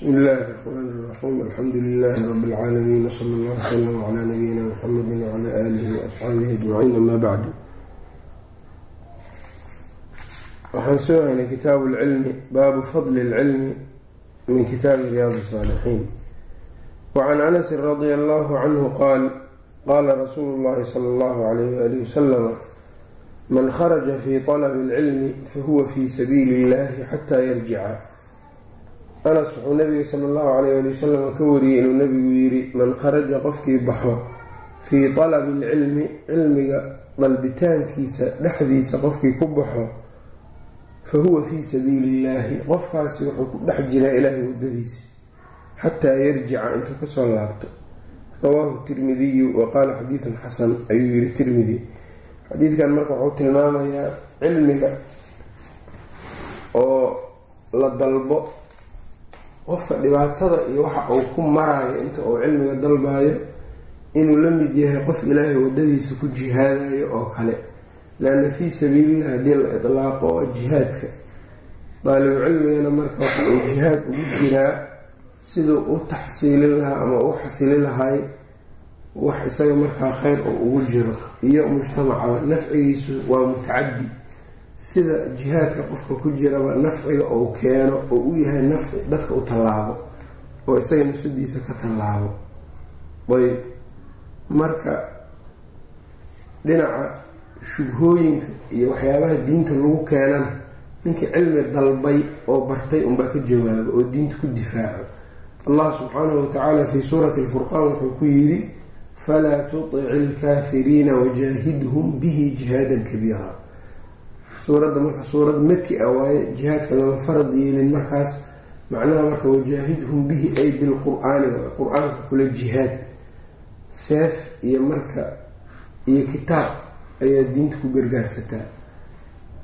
bismi illaahi raxmaan iraxiim alxamdu lilaahi rabi lcaalamiin wsala allah wsalam calaa nabiyina muxamedi wcalaa aalihi waasxaabihi ajmaciin amaa bacdu waxaan soo helay kitaabu lcilmi baabu fadli lcilmi min kitaabi riyaadi saalixiin wacan anasi radia allahu canhu qaal qaala rasuulu llahi sala allahu alayh waalihi wasalama man kharaja fii talabi lcilmi fahuwa fii sabiili illahi xataa yarjica anas wuxuu nabiga sala allahu calayh ali wasalam ka wariyey inuu nabigu yidhi man kharaja qofkii baxo fii talabi alcilmi cilmiga dalbitaankiisa dhexdiisa qofkii ku baxo fa huwa fii sabiili illaahi qofkaasi wuxuu ku dhex jiraa ilaahay waddadiisa xataa yarjica intuu ka soo laabto. Rawaahu tirmidiyu wa qaala xadiidun xasan ayuu yihi tirmidi. Xadiidkan marka wuxuu tilmaamayaa cilmiga oo la dalbo qofka dhibaatada iyo waxa uu ku maraayo inta uu cilmiga dalbaayo inuu la mid yahay qof ilaahay wadadiisa ku jihaadayo oo kale. Leanna fii sabiililah haddii la idlaaqo oo jihaadka. Daalibu cilmigana marka waxa uu jihaad ugu jiraa siduu u taxsiilin lahaa ama u xasili lahay wax isaga markaa kheyr oo ugu jiro. Iyo mujtamacaba nafcigiisu waa mutacadi sida jihaadka qofka ku jiraba nafciga uu keeno oo u yahay nafci dadka u tallaabo oo isaga nafsadiisa ka tallaabo. Ayb. Marka dhinaca shubhooyinka iyo waxyaabaha diinta lagu keenana ninkii cilmi dalbay oo bartay unbaa ka jawaabo oo diinta ku difaaco allah subxaanahu watacaala fii suurati lfurqaan wuxuu ku yidhi falaa tutic ilkaafiriina wajaahidhum bihi jihaadan kabiira suuradda marka suurad maki a waaye jihaadka lama farad yeelin markaas. Macnaha marka wajaahidhum bihi ay bilqur-aani qur'aanka kula jihaad. Seef iyo marka iyo kitaab ayaa diinta ku gargaarsataa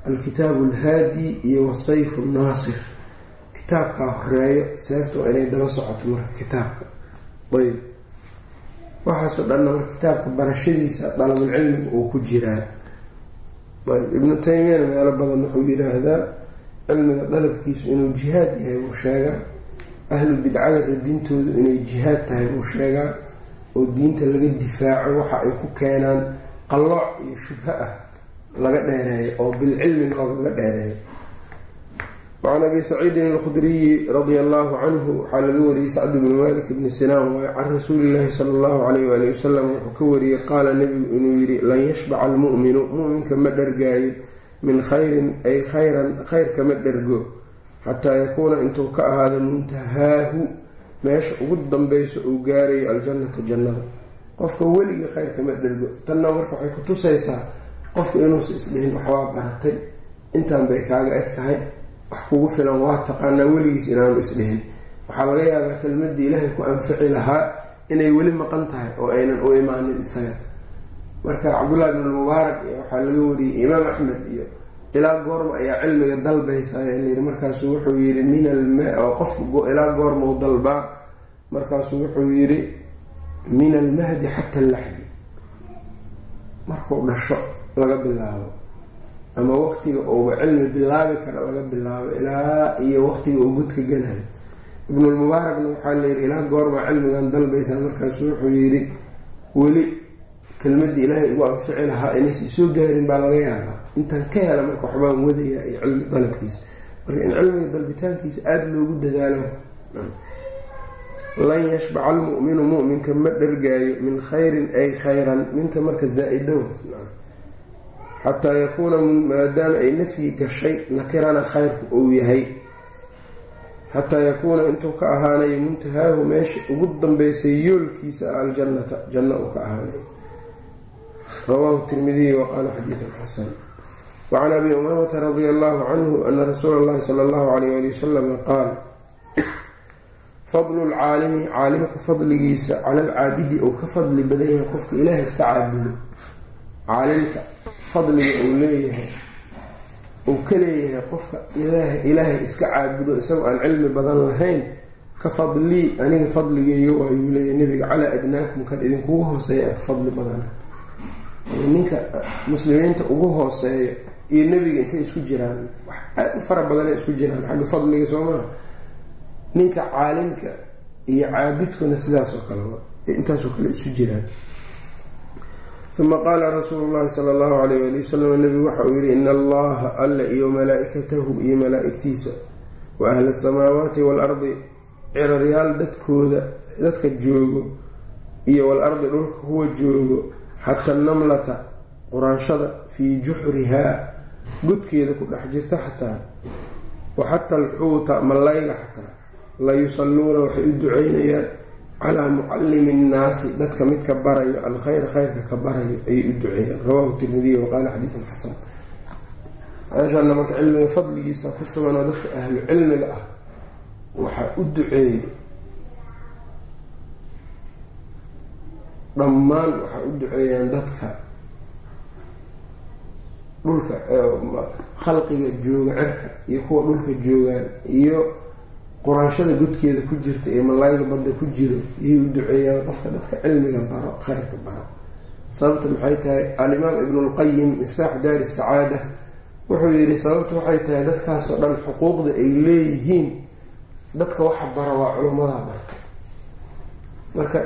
alkitaabu alhaadi iyo wasayfu naasir. Kitaabkaa horeeyo seefta waa inay daba socoto marka kitaabka. Ayb. Waxaasoo dhanna marka kitaabka barashadiisa dalabulcilmiga uu ku jiraa ibnu taymiyana meelo badan wuxuu yidhaahdaa cilmiga dalabkiisu inuu jihaad yahay buu sheegaa ahlu bidcada radintoodu inay jihaad tahay buu sheegaa oo diinta laga difaaco waxa ay ku keenaan qallooc iyo shubho ah laga dheereeyo oo bilcilmi loogaga dheereeyo wacan abi saciidin alkhudriyi radia allahu canhu waxaa laga wariyey sacd bni malik bni sinaan waay can rasuulillahi sala allahu calayh waali wasalam wuxuu ka wariyey qaala nebigu inuu yidhi lan yashbaca almu'minu mu'minka ma dhargaayo min khayrin ay khayran khayr kama dhergo xataa yakuuna intuu ka ahaado muntahaahu meesha ugu dambayso uu gaarayo aljannata jannada qofka weligii khayr kama dhergo tanna marka waxay ku tusaysaa qofka inuusa isdhihin waxbaa baratay intaan bay kaaga eg tahay wax kugu filan waa taqaanaa weligiis inaanu isdhihin waxaa laga yaabaa kelmadii ilaahay ku anfici lahaa inay weli maqan tahay oo aynan u imaanin isaga. Marka cabdullahi bn mubaarak waxaa laga wariyey imaam axmed iyo ilaa goorma ayaa cilmiga dalbaysa layii markaasuu wuxuu yii min oo qofku ilaa goormau dalbaa markaasuu wuxuu yidhi min almahdi xata allaxdi markuu dhasho laga bilaabo ama waqtiga uuba cilmi bilaabi kara laga bilaabo ilaa iyo waqtiga uu gudka gelayo. Ibnulmubaarakna waxaa layidhi ilaa goormaa cilmigan dalbaysaa markaasu wuxuu yidhi weli kelmadii ilaahay ugu anfici lahaa inaysa soo gaarin baa laga yaabaa. Intaan ka hela marka waxbaan wadayaa iyo cilmi dalabkiisa. Marka in cilmiga dalbitaankiisa aada loogu dadaalo lan yashbaca almu'minu mu'minka ma dhargaayo min khayrin ay khayran minta marka zaa-idow xataa yakuuna maadaama ay nafyi gashay nakirana khayrku uu yahay. Xataa yakuuna intuu ka ahaanayo muntahaahu meesha ugu dambeysay yoolkiisa aljannata janno uu ka ahaanayo rawaahu tirmidiy waqaala xadiidun xasan. Wacan abi umaamata radia allahu canhu ana rasuula allahi sala allahu alayh ali wasalama qaal fadlu lcaalimi caalimka fadligiisa cala alcaabidi uu ka fadli badan yahay qofka ilaahay iska caabudo. Caalimka fadliga uu leeyahay uu ka leeyahay qofka ilaahay iska caabudo isagoo aan cilmi badan lahayn ka fadlii aniga fadligeyga waayuu leeyahay nabiga calaa adnaakum kan idinkugu hooseeya ka fadli badan. Ninka muslimiinta ugu hooseeya iyo nebiga intay isku jiraan wax aada u fara badana isku jiraan xagga fadliga soo ninka caalimka iyo caabidkuna sidaasoo kale intaasoo kale isu jiraan uma qaala rasuulu llahi sala allahu alayh ali wasalam nabigu waxa uu yihi in allaha alla iyo malaa-ikatahu iyo malaa-igtiisa wa ahla asamaawaati waalardi ciraryaal dadkooda dadka joogo iyo waalardi dhulka kuwa joogo xata namlata quraanshada fii juxrihaa godkeeda ku dhex jirta xataa wa xata alxuuta mallayga xataa la yusalluuna waxay u duceynayaan calaa mucalimi nnaasi dadka midka barayo alkhayr khayrka ka barayo ayay u duceeyaan rawahu tirmidiy waqaala xadiidun xasan. Meeshaana marka cilmiga fadligiisa ku sugan oo dadka ahlu cilmiga ah waxaa u duceeyey dhammaan waxaa u duceeyaan dadka dhulka khalqiga jooga cirka iyo kuwa dhulka joogaan iyo quraanshada godkeeda ku jirta ee malaayga badda ku jiro iyay u duceeyaan qofka dadka cilmiga baro khayrka baro. Sababta maxay tahay? Alimaam ibnulqayim miftaax daari sacaada wuxuu yidhi sababta waxay tahay dadkaasoo dhan xuquuqda ay leeyihiin dadka waxa bara waa culummadaa barta. Marka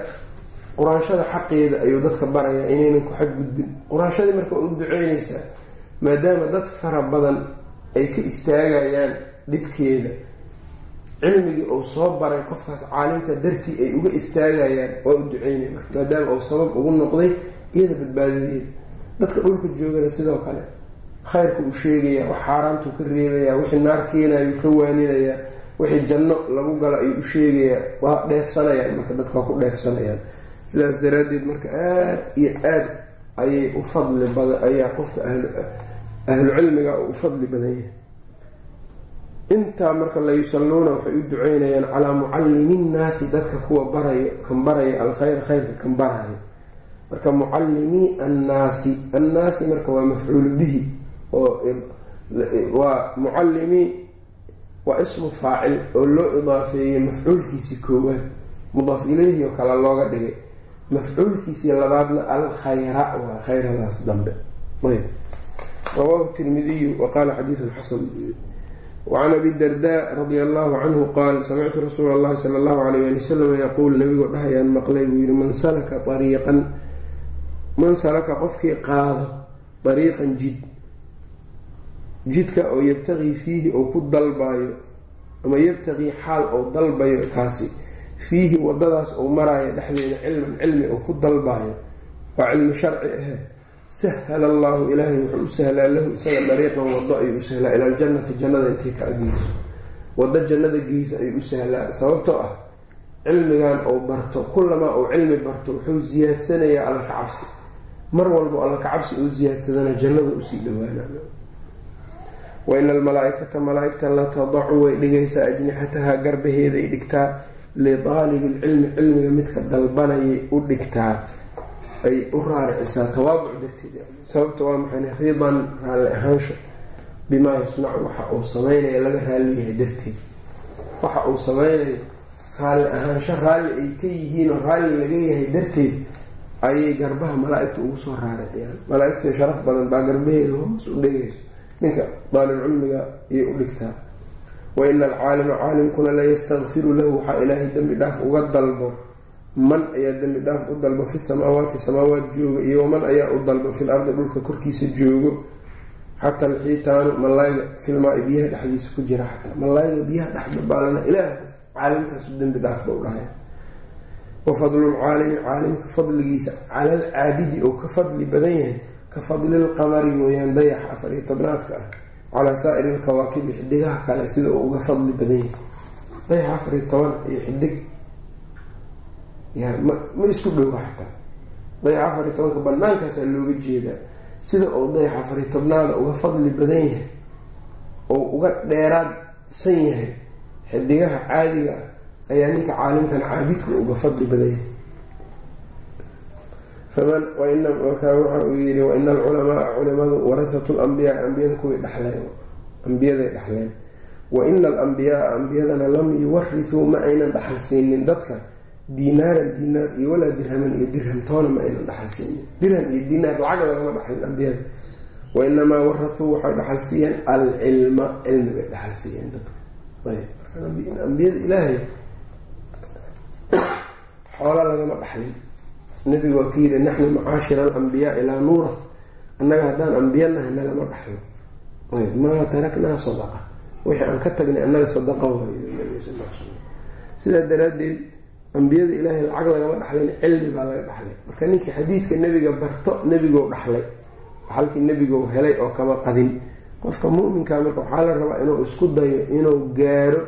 quraanshada xaqeeda ayuu dadka barayaa inaynan ku xadgudbin. Quraanshadii marka u duceynaysaa maadaama dad fara badan ay ka istaagayaan dhibkeeda cilmigii uu soo baray qofkaas caalimka dartii ay uga istaagayaan waa u duceynay marka maadaama uu sabab ugu noqday iyada badbaadadeeda dadka dhulka joogana sidoo kale khayrka uu sheegayaa wax xaaraantuu ka reebayaa wixii naar keenayuu ka waaninayaa wixii janno lagu galo ayuu u sheegayaa waa dheefsanayaan marka dadka waa ku dheefsanayaan. Sidaas daraaddeed marka aada iyo aada ayay u fadli badan ayaa qofka ahlu cilmiga u fadli badan yahay intaa marka la yusalluuna waxay u duceynayaan calaa mucallimi nnaasi dadka kuwa barayo kan baraya alkhayr khayrka kan barayo. Marka mucallimii annaasi annaasi marka waa mafcuulu bihi oo waa mucallimii waa ismu faacil oo loo idaafeeyey mafcuulkiisii koowaad mudaaf ileyhi oo kale looga dhigay. Mafcuulkiisii labaadna alkhayra waa khayradaas dambe. Ayb rawaahu tirmidiyu wa qaala xasan wacan abi darda radia allahu canhu qaal samictu rasuula allahi sala allahu alayh ali wasalam yaquul nabigoo dhahayaan maqlay buu yihi man salaka ariiqan man salaka qofkii qaado dariiqan jid jidka oo yabtaqii fiihi oo ku dalbayo ama yabtaqii xaal oo dalbayo kaasi fiihi wadadaas uu maraayo dhexdeeda cilman cilmi oo ku dalbayo waa cilmi sharci ahe sahala allahu ilaahay wuxuu u sahlaa lahu isaga dariiqan wado ayuu u sahlaa ila aljannati jannada intay ka ageyso wado jannada geysa ayuu u sahlaa sababtoo ah cilmigan uu barto kulamaa uu cilmi barto wuxuu ziyaadsanayaa alla ka cabsi mar walba alla ka cabsi uu ziyaadsadana jannada u sii dhawaana wa ina almalaa-ikata malaa-igta la tadacu way dhigaysaa ajnixataha garbaheeday dhigtaa lidaalibi lcilmi cilmiga midka dalbanayay u dhigtaa ay u raaricisaa tawaaduc darteed. Sababta waa maxay? Ridan raalli ahaansha bimaa yasnacu waxa uu sameynaya laga raaliyahay darteed. Waxa uu sameynayo raalli ahaansho raalli ay ka yihiin oo raalli laga yahay darteed ayay garbaha malaa-igta ugu soo raariciyaan. Malaa-igta sharaf badan baa garbaheeda hoos u dhegayso ninka daalibcilmiga ayay u dhigtaa. Wa ina alcaalima caalimkuna la yastakfiru lahu waxaa ilaahay dembi dhaaf uga dalbo man ayaa dembi dhaaf u dalbo fi samaawaati samaawaat jooga iyo waman ayaa u dalbo fil ardi dhulka korkiisa joogo. Xataa alxiitaanu mallayga filmaa-i biyaha dhexdiisa ku jira xataa mallayga biyaha dhex dabaalana ilaah caalimkaasu dembi dhaafba u dhahay. Wa fadlulcaalimi caalimka fadligiisa cala alcaabidi oo ka fadli badan yahay ka fadlilqamari weeyaan dayax afar iyo tobnaadka ah calaa saa'iri ilkawaakibi xidigaha kale sida uu uga fadli badan yahay. Dayax afar iyo toban iyo xidig ma ma isku dhowa xataa dayax afar iyo tobanka bannaankaasaa looga jeedaa. Sida uu dayax afar iyo tobnaada uga fadli badan yahay oo uga dheeraadsan yahay xidigaha caadiga ah ayaa ninka caalimkan caabidka uga fadli badan yahay. Markaa waxa uu yihi waina alculamaaa culimadu warahatu lambiyaa ambiyada kuwii dhexleen ambiyaday dhexleen wa ina alambiyaaa ambiyadana lam yuwarithuu ma aynan dhaxal siinin dadka diinaaran diinaar iyo walaa dirhaman iyo dirham toona ma aynan dhaxal siinin dirham iyo diinaar lacag lagama dhaxlin ambiyada wainamaa warahuu waxay dhaxal siiyeen alcilma cilmi bay dhaxal siiyeen dadka ayb ambiyada ilaahay xoola lagama dhaxlin nabigu waa ka yidhi naxnu macaashira alambiyaai laa nuura annaga haddaan ambiya nahay nagama dhaxlo maa taraknaa sadaqa wixii aan ka tagnay annaga sadaqa waayo sidaa daraaddeed ambiyada ilaahay lacag lagama dhaxlayn cilmi baa laga dhaxlay marka ninkii xadiidka nebiga barto nebigou dhaxlay halkii nebigou helay oo kama qadin. Qofka muminka marka waxaa la rabaa inuu isku dayo inuu gaaro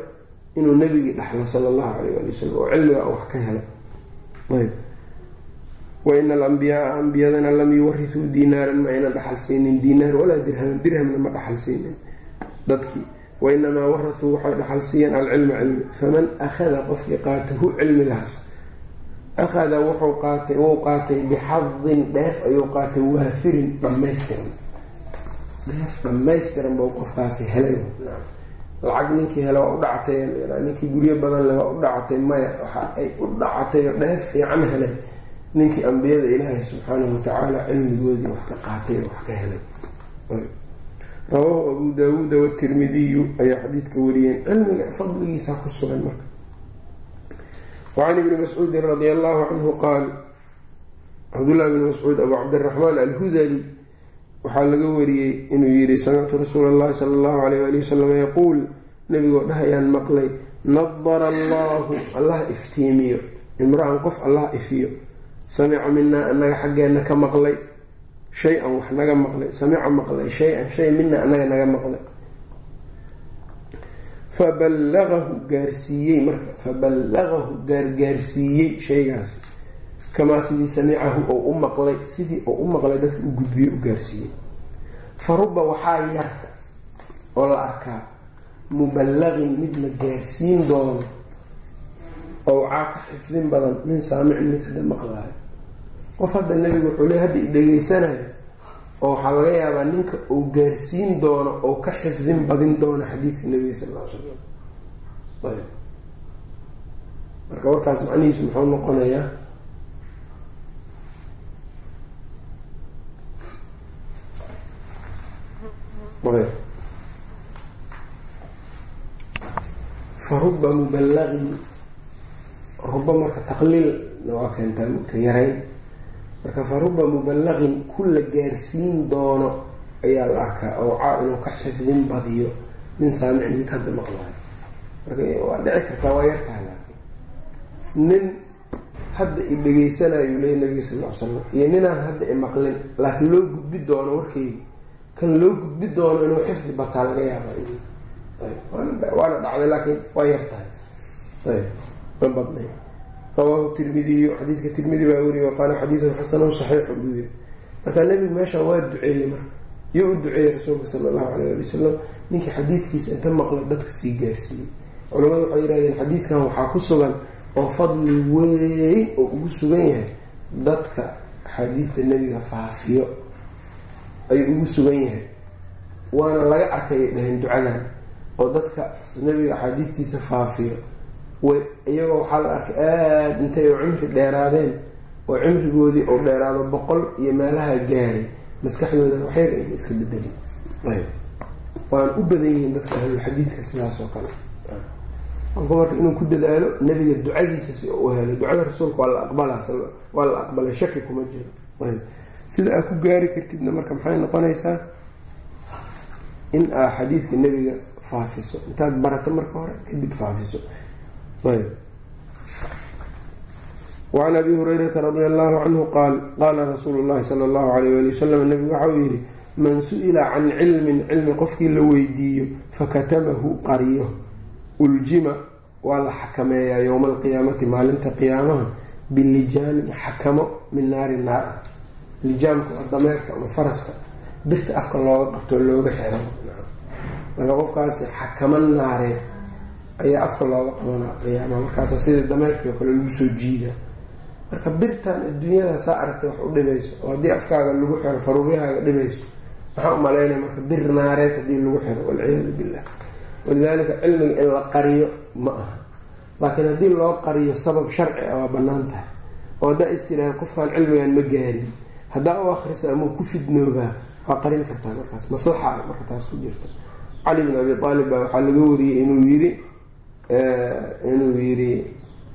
inuu nebigii dhaxlo sala allahu alayh ali wasalam oo cilmiga wax ka helo. Ayb. Waina alambiyaaa ambiyadana lam yuwarisuu diinaaran ma aynan dhaxal siinin diinaar walaa dirhaman dirhamna ma dhaxal siinin. Dadkii wainamaa warasuu waxay dhaxal siiyeen alcilma cilmi faman akhada qofkii qaata hu cilmigaas akhada wuxuu qaatay wuu qaatay bixadin dheef ayuu qaatay waafirin dhammaystiran dheef dhammaystiran buu qofkaasi helay lacag ninkii hele waa u dhacatay ninkii guryo badan le waa u dhacatay maya waxa ay u dhacatay oo dheef fiican helay ninkii ambiyada ilaahay subxaanahu watacaala cilmigoodii wax ka qaatay wax ka helay rawaahu abu daawuuda watirmidiyu ayaa xadiidka wariyeen cilmiga fadligiisa ku sugan marka. Wacan ibni mascuudin radi allahu canhu qaal cabdullahi bni mascuud abu cabdiraxmaan alhudali waxaa laga wariyey inuu yihi samictu rasuula allahi sala allahu alayh ali wasalam yaquul nabigoo dhahayaan maqlay nadara allahu allah iftiimiyo. Imra-an qof allah ifiyo. Samica minaa anaga xaggeenna ka maqlay shay-an wax naga maqlay samica maqlay shay-an shay mina anaga naga maqlay faballagahu gaarsiiyey marka faballagahu gaargaarsiiyey shaygaasi kamaa sidii samicahu oo u maqlay sidii oo u maqlay dadka u gudbiye u gaarsiiyey fa ruba waxaa yar oo la arkaa muballaqin mid la gaarsiin doono owcaa ka xifdin badan min saamicin mid hadda maqlaayo qof hadda nebigu wuxuu le hadda i dhegeysanayo oo waxaa laga yaabaa ninka uu gaarsiin doono oo ka xifdin badin doono xadiidka nebiga sal ll slam ayb marka warkaas macnihiisu muxuu noqonayaa ayb fa ruba muballaqin ruba marka taqliilna waa keentaa mugta yarayn marka fa ruba muballaqin ku la gaarsiin doono ayaa la arkaa owcaa inuu ka xifdin badiyo min saamicin mid hadda maqlaayo. Marka waa dhici kartaa waa yartahay laakiin. Nin hadda i dhegeysanayo leey nabiga sal ly slam iyo ninaan hadda i maqlin laakiin loo gudbi doono warkeyga kan loo gudbi doono inuu xifdi bataa laga yaaba waana dhacday laakiin waa yartahay ayb ma badnay rawaahu tirmidiyu xadiidka tirmidi baa weriye waqaala xadiidun xasanun saxiixun buu yiri markaa nebigu meeshaan waa duceeyey marka yo u duceeyey rasuulka sala allahu alayh ali wasalam ninkii xadiidkiisa inta maqla dadka sii gaarsiiyey. Culamadu waxay yidhahdeen xadiidkan waxaa ku sugan oo fadli weyn oo ugu sugan yahay dadka axaadiidta nebiga faafiyo. Ayuu ugu sugan yahay. Waana laga arkayay dhaheen ducadan oo dadka nebiga axaadiidtiisa faafiyo iyagoo waxaa la arkay aada intay oo cimri dheeraadeen oo cimrigoodii oo dheeraado boqol iyo meelaha gaaray maskaxdoodana waxyar ayna iska bedeli waan u badan yihiin dadka ahlulxadiidka sidaas oo kale. Qofka marka inuu ku dadaalo nebiga ducadiisa si u helo ducada rasuulka waa la aqbalaa waa la aqbalay shaki kuma jiro. Sida aad ku gaari kartidna marka maxay noqonaysaa? In aa xadiidka nebiga faafiso. Intaad barato marka hore kadib faafiso wacan abi hurayrata radi allahu canhu qaal qaala rasuulu llahi sala allahu alayh ali wasalam nabigu waxa uu yihi man su'ila can cilmin cilmi qofkii la weydiiyo fakatamahu qariyo uljima waa la xakameeyaa yowma alqiyaamati maalinta qiyaamaha bilijaamin xakamo min naari naar ah lijaamka waa dameerka ama faraska birta afka looga qabto looga xiro marka qofkaasi xakamo naareed ayaa afka looga qabanaa qiyaamaha. Markaasa sida dameerkii oo kale lagu soo jiida. Marka birtan adduunyada saa aragtay wax u dhibayso oo haddii afkaaga lagu xiro faruuryahaaga dhibayso maxaa u malaynaya marka bir naareed haddii lagu xiro walciyaadu billah. Walidaalika cilmiga in la qariyo ma aha. Laakiin haddii loo qariyo sabab sharci ah waa bannaan tahay. Oo haddaa istiraha qofkaan cilmigan ma gaarin. Haddaa u akrisa ama ku fidnoobaa waa qarin kartaa markaas. Maslaxa marka taas ku jirta. Cali bin abi aalib baa waxaa laga wariyey inuu yidhi inuu yidhi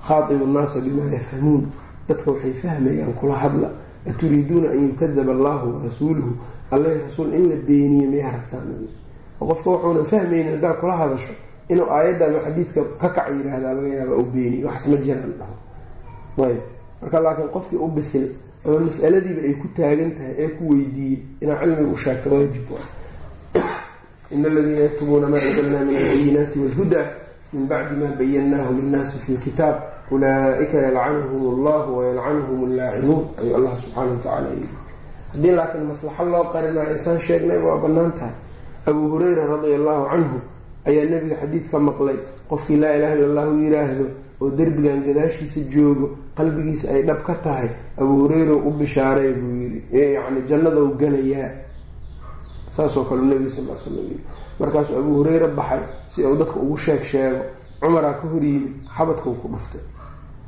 khaatibu nnaasa bimaa yafhamuun. Dadka waxay fahmayaan kula hadla. Aturiiduuna an yukadaba allahu warasuuluhu alle rasuul in la beeniyo miyaa rabtaan? Qofka wuxuuna fahmaynin haddaa kula hadasho inuu aayadda ama xadiidka ka kac yiraahdaa laga yaaba u beeniyo waxas ma jiraan dhaho. Ayb marka laakiin qofkii u bisil ama masaladiiba ay ku taagan tahay ee ku weydiiyey inaa cilmiga u sheegto waajib in aladiina yaktubuuna maa anzalnaa min albayinaati walhuda min bacdi ma bayannaahu linnaasi fi lkitaab ulaa-ika yalcanuhum allahu wayalcanuhum allaacinuun ayuu allah subxaana wa yii haddii laakiin maslaxo loo qarinayo isaan sheegnay waa bannaan tahay abuu hureyra radia allahu canhu ayaa nebiga xadiid ka maqlay qofkii laa ilaha illa allahu yiraahdo oo derbigan gadaashiisa joogo qalbigiisa ay dhab ka tahay abuu hureyra u bishaaray buu yiri yacni jannadou galayaa saasoo kale nebiga sal l slam yii markaasuu abuu hureyre baxay si uu dadka ugu sheeg sheego. Cumaraa ka hor yimid xabadkau ku dhuftay.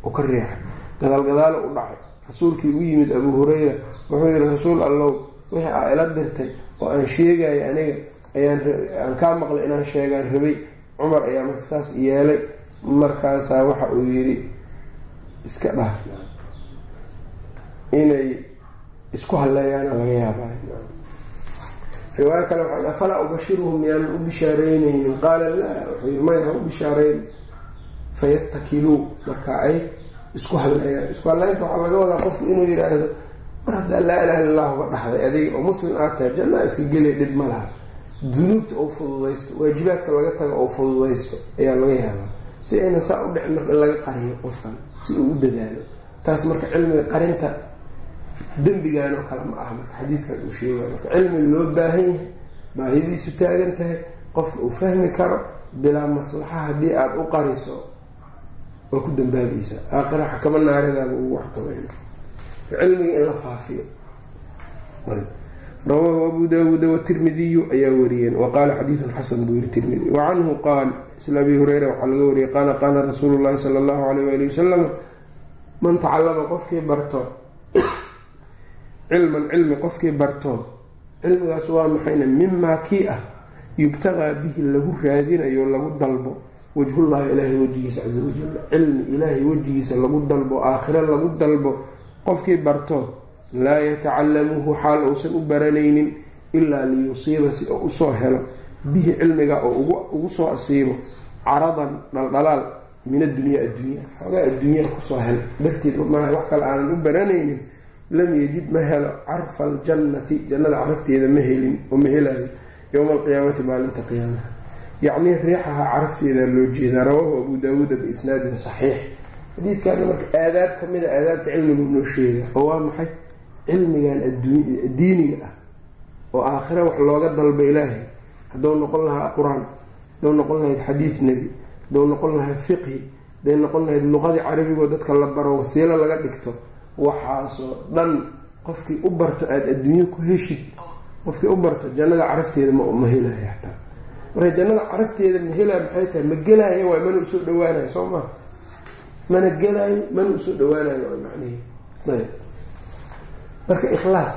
Oo ka riixay gadaal gadaalo u dhacay. Rasuulkii u yimid abuu hureyra wuxuu yihi rasuul allow wixii aa ila dirtay oo aan sheegaya aniga ayaan kaa maqlay inaan sheegaan rabay. Cumar ayaa marka saas yeelay. Markaasaa waxa uu yidhi iska dhaaf inay isku halleeyaana laga yaabay riwaayo kale waxaa afalaa ubashiruhum miyaanan u bishaareyneynin qaala laa wuxuu maya ha u bishaareyn fayatakiluu marka ay isku halleeyaan isku halleynta waxaa laga wadaa qofku inuu yidhaahdo mar haddaa laa ilaha illa allah uga dhaxday adiga oo muslim aad tahay jannaa iska gelay dhib ma laha. Dunuubta ou fududaysto waajibaadka laga tago ou fududaysto ayaa laga yaabaa si ayna saa u dhicin marka in laga qariyo qofkan si uu u dadaalo. Taas marka cilmiga qarinta dembigan oo kale ma aha marka xadiidkan uu sheegay marka cilmi loo baahan yahay baahidiisu taagan tahay qofka uu fahmi karo bilaa maslaxa haddii aada u qariso waa ku dambaabaysaa aakhira xakamo naaridaaba ugu xakamayna. Cilmiga in la faafiyo. Rawaahu abu daawuuda watirmidiyu ayaa wariyeen wa qaala xasan buu yiri tirmidi. Wa canhu qaal isla abi hureyra waxaa laga wariyay qaala qaala rasuulu llahi sala allahu alayh waali wasalam man tacallama qofkii barto cilman cilmi qofkii barto cilmigaas waa maxayna mimaa kii ah yubtagaa bihi lagu raadinayo lagu dalbo. Wajhullahi ilaahay wejigiisa casa wajal cilmi ilaahay wejigiisa lagu dalbo aakhiro lagu dalbo. Qofkii barto laa yatacalamuhu xaal uusan u baranaynin ilaa liyusiiba si oo u soo helo. Bihi cilmiga oo ugu soo asiibo caradan dhaldhalaal min addunya addunya. Xoogaa adduunyaa ku soo hel. Darteed maaha wax kale aanan u baranaynin lam yajid ma helo carfa aljannati jannada carafteeda ma helin oo ma helayo yowma alqiyaamati maalinta qiyaamaha. Yacnii riixaha carafteeda loo jeedaa rawaahu abu daawuuda biisnaadin saxiix. Xadiidkaana marka aadaab ka mid a aadaabta cilmigu noo sheega oo waa maxay? Cilmigan diiniga ah oo aakhira wax looga dalba ilaahay. Hadduu noqon lahaa qur'aan hadduu noqon lahayd xadiid nebi hadduu noqon lahayd fiqhi haday noqon lahayd luqadii carabigoo dadka la baro wasiilo laga dhigto waxaasoo dhan qofkii u barto aada adduunyo ku heshid qofkii u barto jannada carafteeda ma helaya hataa marka jannada carafteeda ma helaya maxay tahay? Ma gelaayo waay mana u soo dhawaanayo soo maa mana gelaayo mana u soo dhawaanayo waa macnihi. Ayb marka ikhlaas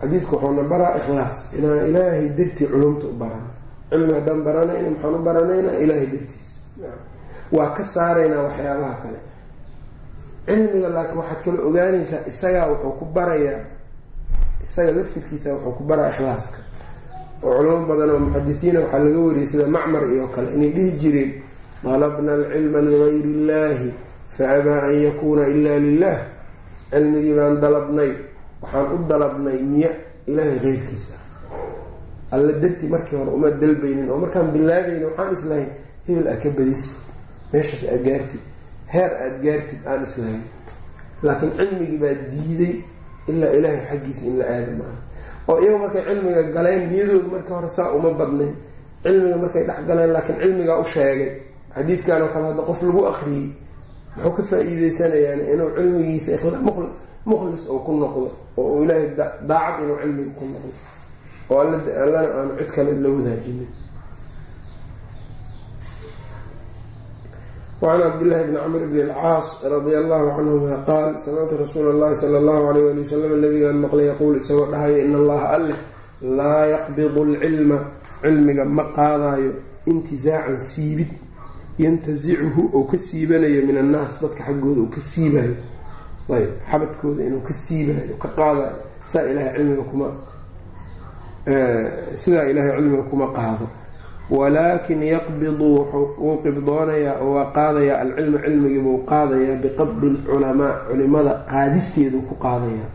xadiidku wuxuuna baraa ikhlaas. Inaan ilaahay dartii culumta u barana. Cilmi haddaan baranayna maxaan u baranaynaa? Ilaahay dartiis. Waa ka saaraynaa waxyaabaha kale cilmiga laakiin waxaad kala ogaanaysaa isagaa wuxuu ku barayaa isaga laftirkiisa wuxuu ku baraa ikhlaaska. Oo culamo badan oo muxadisiina waxaa laga wariyay sida macmar iyo kale. Inay dhihi jireen dalabna alcilma ligayri illahi fa abaa an yakuuna ila lilah cilmigii baan dalabnay waxaan u dalabnay niya ilaahay keyrkiisa alla dartii markii hore uma dalbaynin oo markaan bilaabayna waxaan islahayn hebel aa ka badisa meeshaas aad gaartid heer aada gaartid aan islahayn. Laakiin cilmigii baa diiday ilaa ilaahay xaggiisa in la aada maaha. Oo iyago markay cilmiga galeen niyadoodu marka hore saa uma badnayn. Cilmiga markay dhex galeen laakiin cilmigaa u sheegay. Xadiidkan oo kale hadda qof lagu akriyey muxuu ka faa-iideysanayaan inuu cilmigiisa mukhlis oo ku noqdo oo uu ilaahay daacad inuu cilmiga ku noqdo. Oo allana aanu cid kale la wadaajinin wacan cabdillahi bni camr bni alcaas radia allahu canhuma qaal samictu rasuula allahi sala allahu alayh ali wasalam nabigaan maqlay yaquul isagoo dhahaya in allaha alleh laa yaqbidu alcilma cilmiga ma qaadaayo intizaacan siibid yantasichu ou ka siibanayo min annaas dadka xaggooda uu ka siibayo ayb xabadkooda inuu ka siibayo ka qaadayo saa ilahay cilmiga kuma sidaa ilaahay cilmiga kuma qaado walaakin yaqbidu wuu qibdoonayaa oo waa qaadayaa alcilma cilmigiibuu qaadayaa biqabdi lculamaa culimada qaadisteedu ku qaadayaa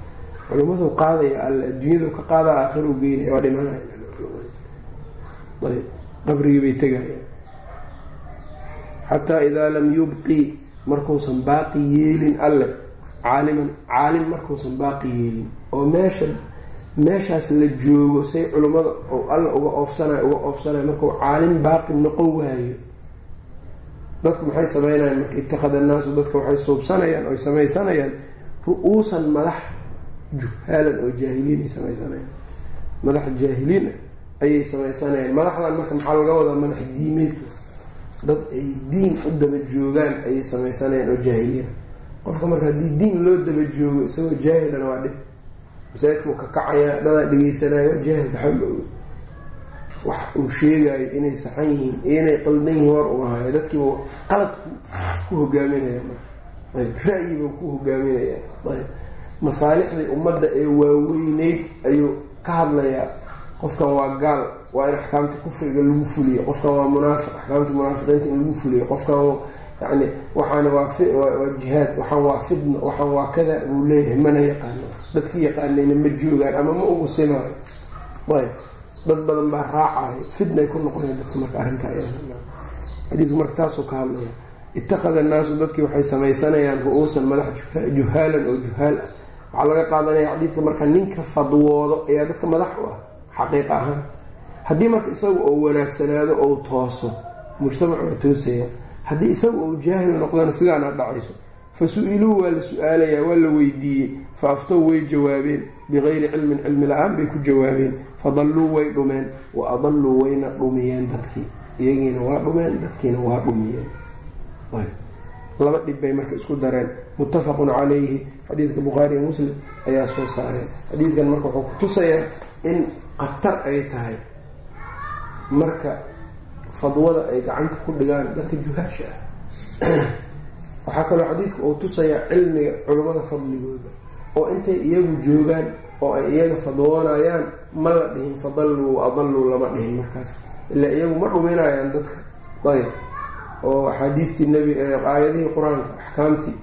culimadu qaadaya alle adduunyadu ka qaada aakhiruu geynaya waa dhimanaya ayb qabrigii bay tegaya xataa idaa lam yubqi markuusan baaqi yeelin alle caaliman caalim markuusan baaqi yeelin oo meesha meeshaas la joogo say culimmada oo alla uga oofsanayo uga oofsanayo markuu caalim baaqi noqon waayo dadku maxay sameynayaan? Marka itakhada annaasu dadka waxay suubsanayaan oy samaysanayaan ru-uusan madax juhaalan oo jaahiliin ay samaysanayaan. Madax jaahiliin ah ayay samaysanayaan. Madaxdan marka maxaa laga wadaa? Madax diimeed. Dad ay diin u daba joogaan ayay samaysanayaan oo jaahiliina qofka marka haddii diin loo daba joogo isagoo jaahilana waa dhib masaajidka uu ka kacaya dadaa dhegeysanayo jaahil maxaa ma oga wax uu sheegayo inay saxan yihiin inay qaldan yihiin war uga hayo dadkiiba qalad ku hogaaminaya ayb ra-yibuu ku hogaaminaya ayb masaalixdii ummadda ee waaweyneyd ayuu ka hadlayaa. Qofkan waa gaal waa in axkaamta kufriga lagu fuliyo. Qofkan waa munaafiq axkaamta munaafiqiinta in lagu fuliyo. Qofkan yani waxaan waa jihaad waxaan waa fidna waxaan waa kada buu leeyahay mana yaqaano. Dadki yaqaanayna ma joogaan ama ma ugu simaayo ayb dad badan baa raacayo fidnay ku noqonaya dadka marka arrintaa xadiidku marka taasuu ka hadlaya ittakhada annaasu dadkii waxay samaysanayaan ru-uusan madax juhaalan oo juhaal ah. Waxaa laga qaadanaya xadiidka marka ninka fadwoodo ayaa dadka madax u ah xaqiiqa ahaan. Haddii marka isagu oo wanaagsanaado ou tooso mujtamac waa toosaya haddii isagu ou jaahil noqdana sidaana dhacayso fa su'iluu waa la su'aalayaa waa la weydiiyey fa aftow way jawaabeen bikayri cilmin cilmi la'aan bay ku jawaabeen fadalluu way dhumeen wa adalluu wayna dhumiyeen dadkii. Iyagiina waa dhumeen dadkiina waa dhumiyeen. Laba dhib bay marka isku dareen. Muttafaqun calayhi. Xadiidka bukhaariiyo muslim ayaa soo saareen. Xadiidkan marka wuxuu ku tusayaa in khatar ay tahay marka fadwada ay gacanta ku dhigaan dadka juhaasha ah. Waxaa kaloo xadiidka uu tusayaa cilmiga culummada fadligooda oo intay iyagu joogaan oo ay iyaga fadwoonayaan ma la dhihin fadalluu adalluu lama dhihin markaas. Ilaa iyagu ma dhuminayaan dadka. Ayb oo axaadiistii nebi aayadihii qur'aanka axkaamtii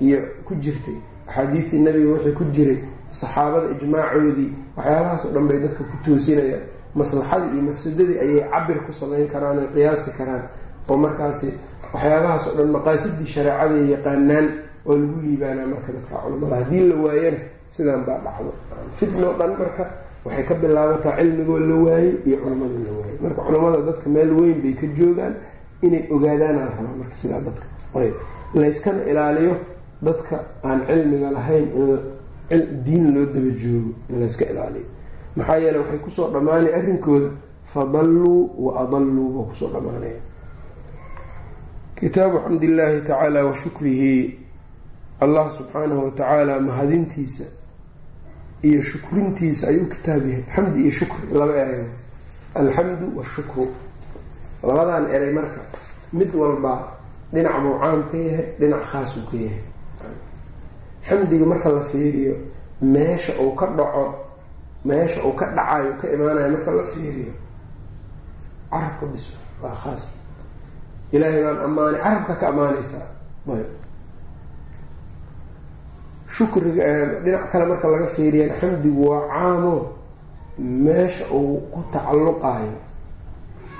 iyo ku jirtay. Axaadiistii nebiga wixii ku jiray saxaabada ijmaacoodii waxyaabahaas oo dhan bay dadka ku toosinayaan maslaxadii iyo mafsadadii ayay cabir ku samayn karaan oy qiyaasi karaan oo markaasi waxyaabahaas oo dhan maqaasidii shareecaday yaqaanaan oo lagu liibaanaa marka dadka culamada haddii la waayana sidan baa dhacdo. Fitnoo dhan marka waxay ka bilaabataa cilmigoo la waayey iyo culamada la waayey marka culamada dadka meel weyn bay ka joogaan inay ogaadaana la rabaa marka sidaa dadka. Ayb layskana ilaaliyo dadka aan cilmiga lahayn in diin loo daba joogo in layska ilaaliyo maxaa yeele waxay ku soo dhammaanay arrinkooda fadalluu wa adalluu baa ku soo dhammaanaya. Kitaabu xamdillaahi tacaala wa shukrihi allah subxaanahu watacaala mahadintiisa iyo shukrintiisa ayuu kitaab yahay. Xamdi iyo shukri laba eray alxamdu washukru labadan eray marka mid walba dhinac buu caam ka yahay dhinac khaasuu ka yahay. Xamdiga marka la fiiriyo meesha uu ka dhaco meesha uu ka dhacayo ka imaanayo marka la fiiriyo carabka biso waa khaas. Ilaahay baan ammaanay carabka ka ammaanaysaa ayb. Shukriga dhinac kale marka laga fiiriyana xamdigu waa caamo meesha uu ku tacalluqaayo.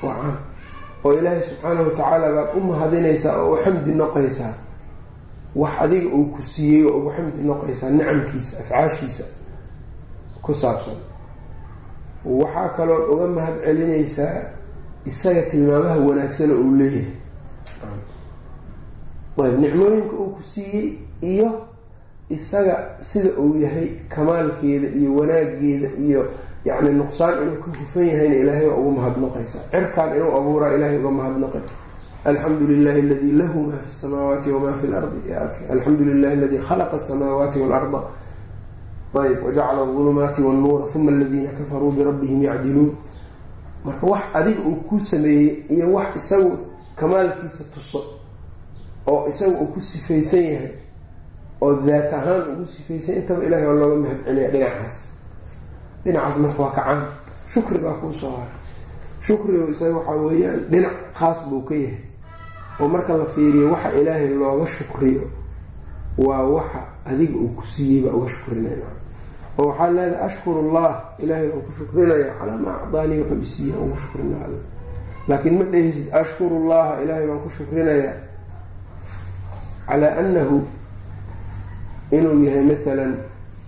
Waa caam. Oo ilaahay subxaanahu watacaala baad u mahadinaysaa oo u xamdi noqaysaa. Wax adiga uu ku siiyey oo ugu xamdi noqaysaa nicamkiisa afcaashiisa ku saabsan. Waxaa kalood uga mahad celinaysaa isaga tilmaamaha wanaagsana uu leeyahay. Ayb nicmooyinka uu ku siiyey iyo isaga sida uu yahay kamaalkeeda iyo wanaageeda iyo yacni nuqsaan inuu ka hufan yahayna ilaahay waa uga mahadnaqaysaa cirkaan inuu abuuraa ilaahay uga mahadnaqay alxamdu lilahi aladii lahu ma fi samaawaati wama fi lardi alxamdu lilahi aladii khalaqa asamaawaati waalarda ayb wajacala aulumaati walnuura uma aladiina kafaruu birabbihim yacdiluun marka wax adiga uu ku sameeyey iyo wax isagu kamaalkiisa tuso oo isaga uu ku sifaysan yahay oo daat ahaan ugu sifaysan intaba ilahay waa looga mahad celiya dhinacaas. Dhinacaas marka waa kacaan. Shukri baa kuu soo haray. Shukrigu isaga waxaa weeyaan dhinac khaas buu ka yahay. Oo marka la fiiriyo waxa ilaahay looga shukriyo waa waxa adiga uu ku siiyey baa uga shukrinayna oo waxaa leedahay ashkur allah ilaahay oo ku shukrinaya calaa maa acdaanii wuxuu isiiya uga shukrina all laakiin ma dhehaysid ashkuru llaha ilaahay baan ku shukrinaya calaa anahu inuu yahay maalan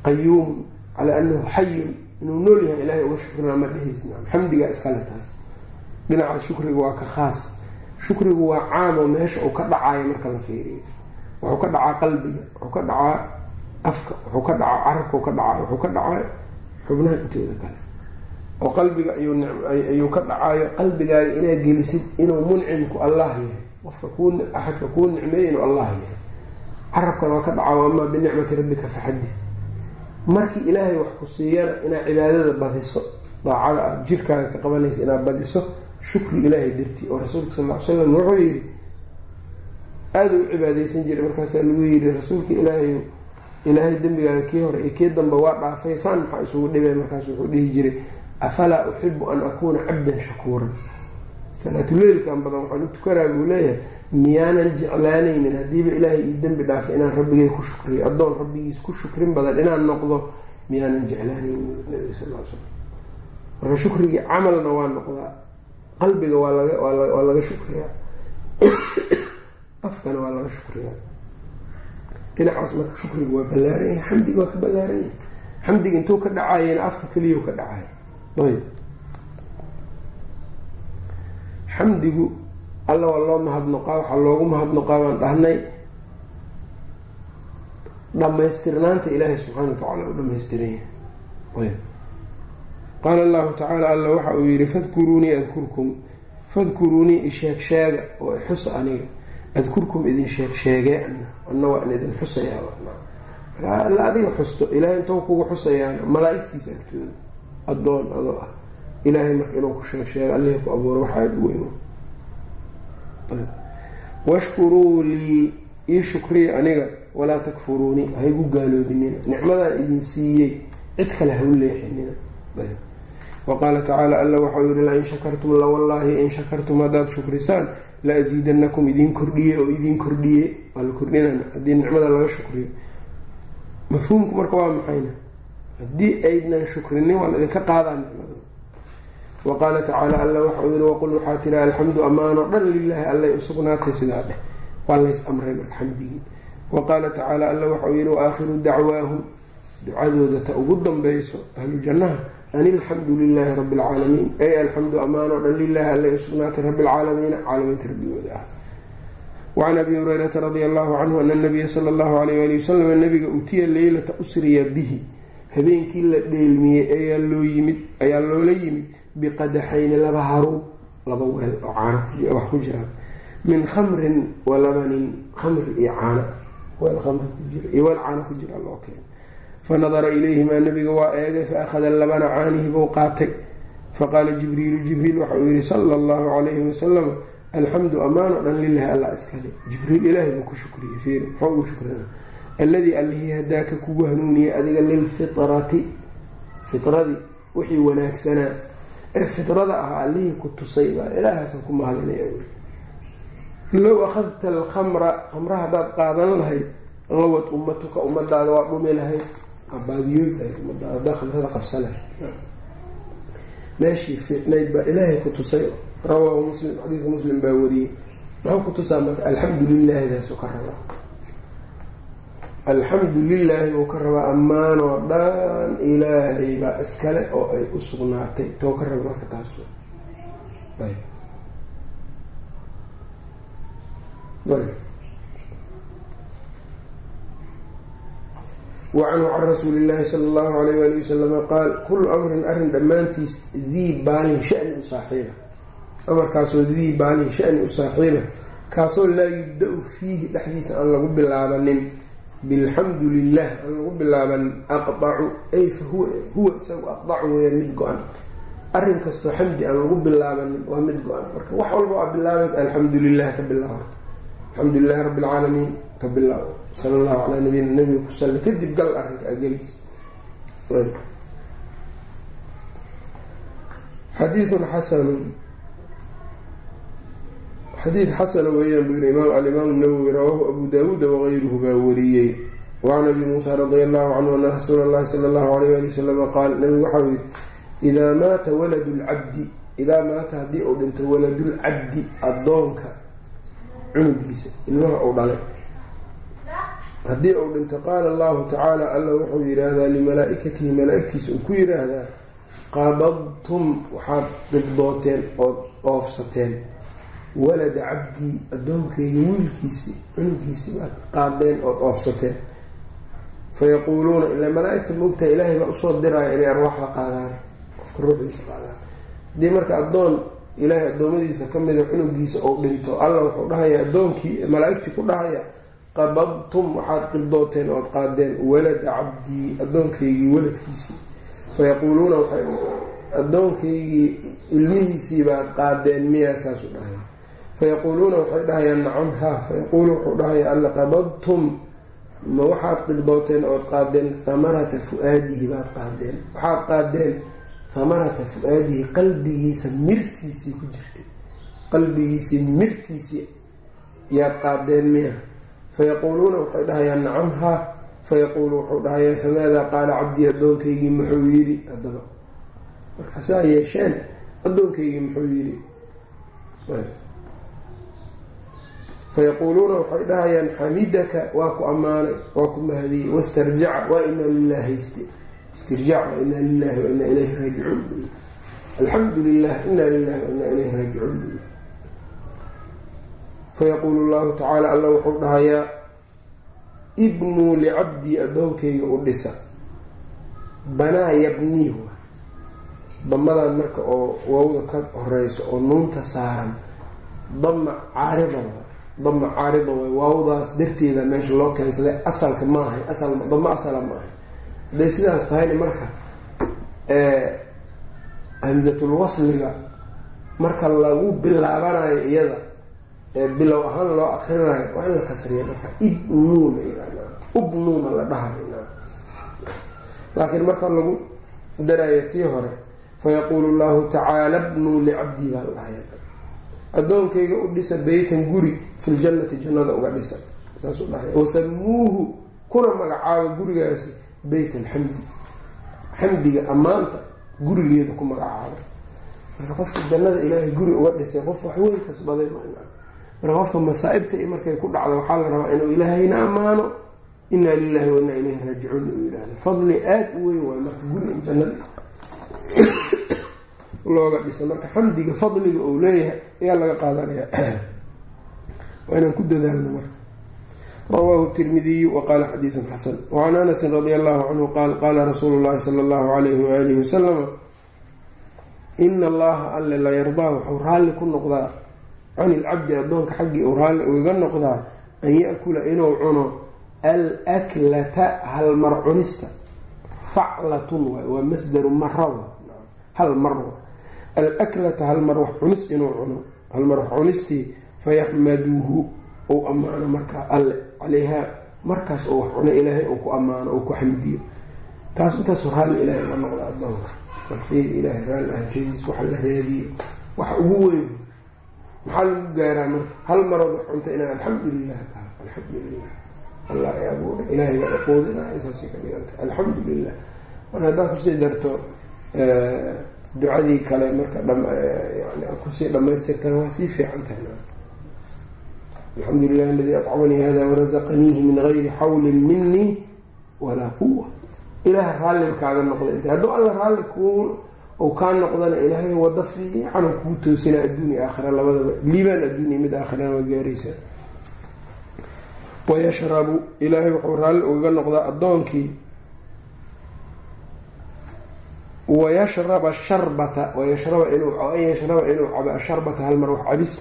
qayuumun calaa anahu xayun inuu nool yahay ilahay uga shukrinaa ma dhehaysid xamdigaa iskale taas. Dhinacaas shukriga waa ka khaas. Shukrigu waa caamo meesha uu ka dhacayo marka la fiiriyo wuxuu ka dhacaa qalbiga wuxuu ka dhacaa afka wuxuu ka dhacaa carabka ka dhacaa wuxuu ka dhacaa xubnaha intooda kale. Oo qalbiga ayuu ka dhacayo qalbigaaga inaad gelisid inuu muncimku allah yahay. Qofka kuu axadka kuu nicmeeya inuu allah yahay. Carabkana waa ka dhacaa amaa binicmati rabbika faxadid markii ilaahay wax ku siiyana inaad cibaadada badiso daacada aad jirkaaga ka qabanaysa inaad badiso shukri ilaahay dartii oo rasuulka sal ly slam wuxuu yidhi aada u cibaadeysan jiray. Markaasaa lagu yidhi rasuulka ilaahay ilaahay dembigaaga kii hore iyo kii dambe waa dhaafay. Saan maxaa isugu dhibay? Markaas wuxuu dhihi jiray afalaa uxibu an akuuna cabdan shakuuran? Salaatuleylkan badan waxaan u tukanaa buu leeyahay miyaanan jeclaanaynin haddiiba ilaahay io dembi dhaafay inaan rabbigay ku shukriyo. Addoon rabbigiis ku shukrin badan inaan noqdo miyaanan jeclaanaynin. Nabiga sal l slam marka shukrigii camalna waa noqdaa qalbiga waa laga waa laga shukriyaa afkana waa laga shukriyaa. Dhinacaas marka shukrigu waa ballaaran yahay xamdiga waa ka ballaaran yahay xamdiga intuu ka dhacayana afka keliya ka dhacay. Ayb. Xamdigu alla waa loo mahadnoqaa waxaa loogu mahadnoqaa baan dhahnay. Dhammaystirnaanta ilaahay subxaana wa tacaala u dhamaystiran yahay ayb. Qaala allahu tacaala alla waxa uu yihi fadkuruunii adkurkum fadkuruunii isheeg sheega oo ixusa aniga adkurkum idin sheeg sheegee. Ana ana waa in idin xusayaa alla adiga xusto ilaahay intou kugu xusayaan malaa-igtiisa agtooda addoon adoo ah. Ilaahay marka inuu ku sheeg allihii ku abuuro wax aada u weyn. Washkuruu lii ii shukriya aniga walaa takfuruunii haygu gaaloobinina nicmadaan idin siiyey cid kale ha u leexinina. Wa qaala tacaala alla waxau yihi lain shakartum lawallaahi in shakartum haddaad shukrisaan la asiidanakum idiin kordhiye oo idiin kordhiye. Waa la kordhinana haddii nicmada laga shukriyo. Mafhuumku marka waa maxayna? Haddii aydnan shukrinin waa la idinka qaadaa nicmada wa qaala tacaala alla waxau yihi waqul waxaa tiri alxamdu ammaanoo dhan lilaahi allay usugnaatay sidaa dheh. Waa lays amray marka xamdigii wa qaala tacaala alla waxau yihi waaakhiru dacwaahum. Ducadooda ta ugu danbeyso ahlu jannaha an ilxamdu lilaahi rabi lcaalamiin ay alxamdu ammaanoo dhan lilaahi allay usugnaatay rabi lcaalamiina caalamiinta rabbigooda ah wacan abi hurayrata radia allahu canhu ana nabiya sala allahu alayh ali wasalam nabiga utiya leylata usriya bihi. Habeenkii la dheelmiyey ayaa loo yimid ayaa loola yimid biqadaxayni laba haruub laba weel oo caano wax ku jiraan min khamrin wa labanin khamri iyo caano. Weel khamri ku jira iyo weel caano ku jira loo keena fanadara ilayhimaa nabiga waa eegay fa akhada labana caanihi buu qaatay. Faqaala jibriilu jibriil waxa uu yihi sala allahu calayhi wasalam alxamdu ammaan o dhan lilahi allah iskale jibriil ilaahay buu ku shukriyey fiir muxuu ugu shukrina alladii allihii hadaaka kugu hanuuniyey adiga lilfitrati fitradii wixii wanaagsanaa. Ee fidrada ah allihii ku tusay baa ilaahaasan ku mahadinaya low akhadta alkhamra khamra haddaad qaadan lahayd lawad ummatuka ummadaada waa dhumi lahayd abaadiyood lahayd ummadaada haddaa khamrada qabsa lahayd meeshii fiicnayd baa ilaahay ku tusay. Rawaahu muslim xadiidka muslim baa wariyey. Muxuu ku tusaa marka alxamdu lilaahidaasu ka rabaa. Alxamdu lilaahi buu ka rabaa ammaan oo dhan ilaahay baa iskale oo ay u sugnaatay. Too ka raba marka taas ayb ayb wacanhu can rasuuli illaahi sala allahu alayh waali wasalama qaal kullu amrin arrin dhammaantiis dii baalin shani u amarkaasoo dii baalin shani u saaxiiba kaasoo laa yubda-u fiihi dhexdiisa aan lagu bilaabanin bilxamdu lilah aan lagu bilaabanin aqdacu ay fa huwa isagu aqdacu weeyaan mid go-an arrin kastoo xamdi aan lagu bilaabanin waa mid go-an marka wax walba waa bilaabaysa alxamdu lilah ka bilaab horta alxamdu lilahi rabbi alcaalamiin ka bilaabo sala allahu calaa nabiyina nabiga ku salli kadib gal arrinka ageliis xadiidun xasanun xadiid xasana weeyaan buu yiri alimaam nawowi rawaahu abu daawuuda wagayruhu baa wariyey. Wacan abi muusa radia allahu canhu ana rasuula allahi sala allahu alayh ali wasalama qaal nabigu waxau yihi idaa maata waladu lcabdi idaa maata haddii uu dhinto waladulcabdi addoonka cunugiisa ilmaha uu dhalay haddii uu dhinto qaala allahu tacaala alla wuxuu yidhaahdaa limalaa-ikatihi malaa-igtiisa uu ku yidhaahdaa qabadtum waxaad dhibdooteen ood oofsateen walada cabdii addoonkayga wiilkiisii cunugiisii baad qaadeen ood oofsateen. Fayaquuluuna ilaa malaa-igta maogtaha ilaahay baa u soo diraya inay arwaaxda qaadaan qofka ruuxiisa qaadaan. Haddii marka addoon ilaahay addoommadiisa ka mida cunugiisa ou dhinto alla wuxuu dhahaya addoonkii malaa-igtii ku dhahaya qabadtum waxaad qibdooteen ood qaadeen walada cabdii addoonkaygii waladkiisii. Fayaquuluuna waxay addoonkaygii ilmihiisii baad qaadeen miyaa saasu dhahay. Fayaquuluuna waxay dhahayaan nacam haa fayaquulu wuxuu dhahaya alla qabadtum ma waxaad qibdooteen ood qaadeen hamarata fu-aadihi baad qaadeen. Waxaad qaadeen hamarata fu-aadihi qalbigiisa mirtiisii ku jirtay. Qalbigiisii mirtiisii yaad qaadeen miya fayaquuluuna waxay dhahayaan nacam haa fayaquulu wuxuu dhahayaa famaadaa qaala cabdii addoonkaygii muxuu yidhi haddaba markaasaa yeesheen addoonkaygii muxuu yidhi fayaquuluuna waxay dhahayaan xamidaka waa ku ammaanay waa ku mahadiyey wastarjaca waa inaa lilah hayste waa inaa lilahi wa inaa ilayhi raajicuun alxamdu lilah inaa lilahi wa inaa ilayhi raajicuun fayaquulu llahu tacaala alla wuxuu dhahayaa ibnuu licabdii addoonkayga u dhisa banaa yabniihu damadan marka oo wawda ka horeyso oo nuunta saaran dama caarida dama caarida way waawdaas darteeda meesha loo keensaday asalka ma ahay asal damo asala ma ahay hadday sidaas tahayna marka hamsatul wasliga marka lagu bilaabanayo iyada ee bilow ahaan loo akrinayo waa in la kasriya marka ibnuu la yihahda ubnuuma la dhahayo. Laakiin marka lagu darayo tii hore fayaquulu llahu tacaala bnuu licabdii baa la dhahaya addoonkayga u dhisa beytan guri filjannati jannada uga dhisa saasuu dhahay. Wasamuuhu kuna magacaaba gurigaasi beyt alxamdi xamdiga ammaanta gurigeeda ku magacaaba marka qofka jannada ilaahay guri uga dhisay qof waxweyn kasbaday marka qofka masaa-ibta i markay ku dhacdo waxaa la rabaa inuu ilaahayna ammaano inaa lilahi wa inaa ilayhi raajicuun uu yidhaahdo. Fadli aada u weyn waay marka guriga jannada looga dhisa marka xamdiga fadliga uu leeyahay ayaa laga qaadanaya. Waa inaan ku dadaalno marka. Rawaahu tirmidiyu waqaala xadiidun xasan. Wacan anasin radia allahu canhu qaal qaala rasuulu llahi sala allahu alayhi waalihi wasalama ina allaha alle la yardaa wuxuu raalli ku noqdaa can ilcabdi addoonka xaggii uu raalli ugaga noqdaa an ya-kula inuu cuno alaklata halmar cunista. Faclatun waay waa masdaru mara hal mar. Halmar wax cunis inuu cuno. Halmar wax cunistii fayaxmaduuhu ou ammaano markaa alle caleyhaa markaas oo wax cuno ilaahay uu ku ammaano ou ku xamdiyo. Taas intaasu raalli ilaahay uga noqda addoonka. Marfiir ilaahay raalli ahashadiis waxa la reediyo waxa ugu weyn maxaa lagu gaaraa marka hal marood wax cunta inaa alxamdulilah taha alxamdulilah allah ay abuuray ilaahay baa iquudinaya saasay ka dhiganta alxamdu lilah marka haddaad ku sii darto ducadii kale marka yani ku sii dhamaystirtana waa sii fiican tahay. Alxamdu lilah aladii acamanii hada warazaqaniihi min gayri xawlin minii walaa quwa ilaah raalliba kaaga noqda int hadduu raalli ou kaa noqdana ilaahay wado fiican oo kugu toosina adduun iyo aakhira labadaba. Liibaan adduuniya mid aakhirana waa gaaraysaa wayashrabu ilaahay wuxuu raalli ugaga noqdaa addoonkii. Wayashraba sharbata wayashraba inuu yashraba inuu cabo asharbata hal mar wax cabis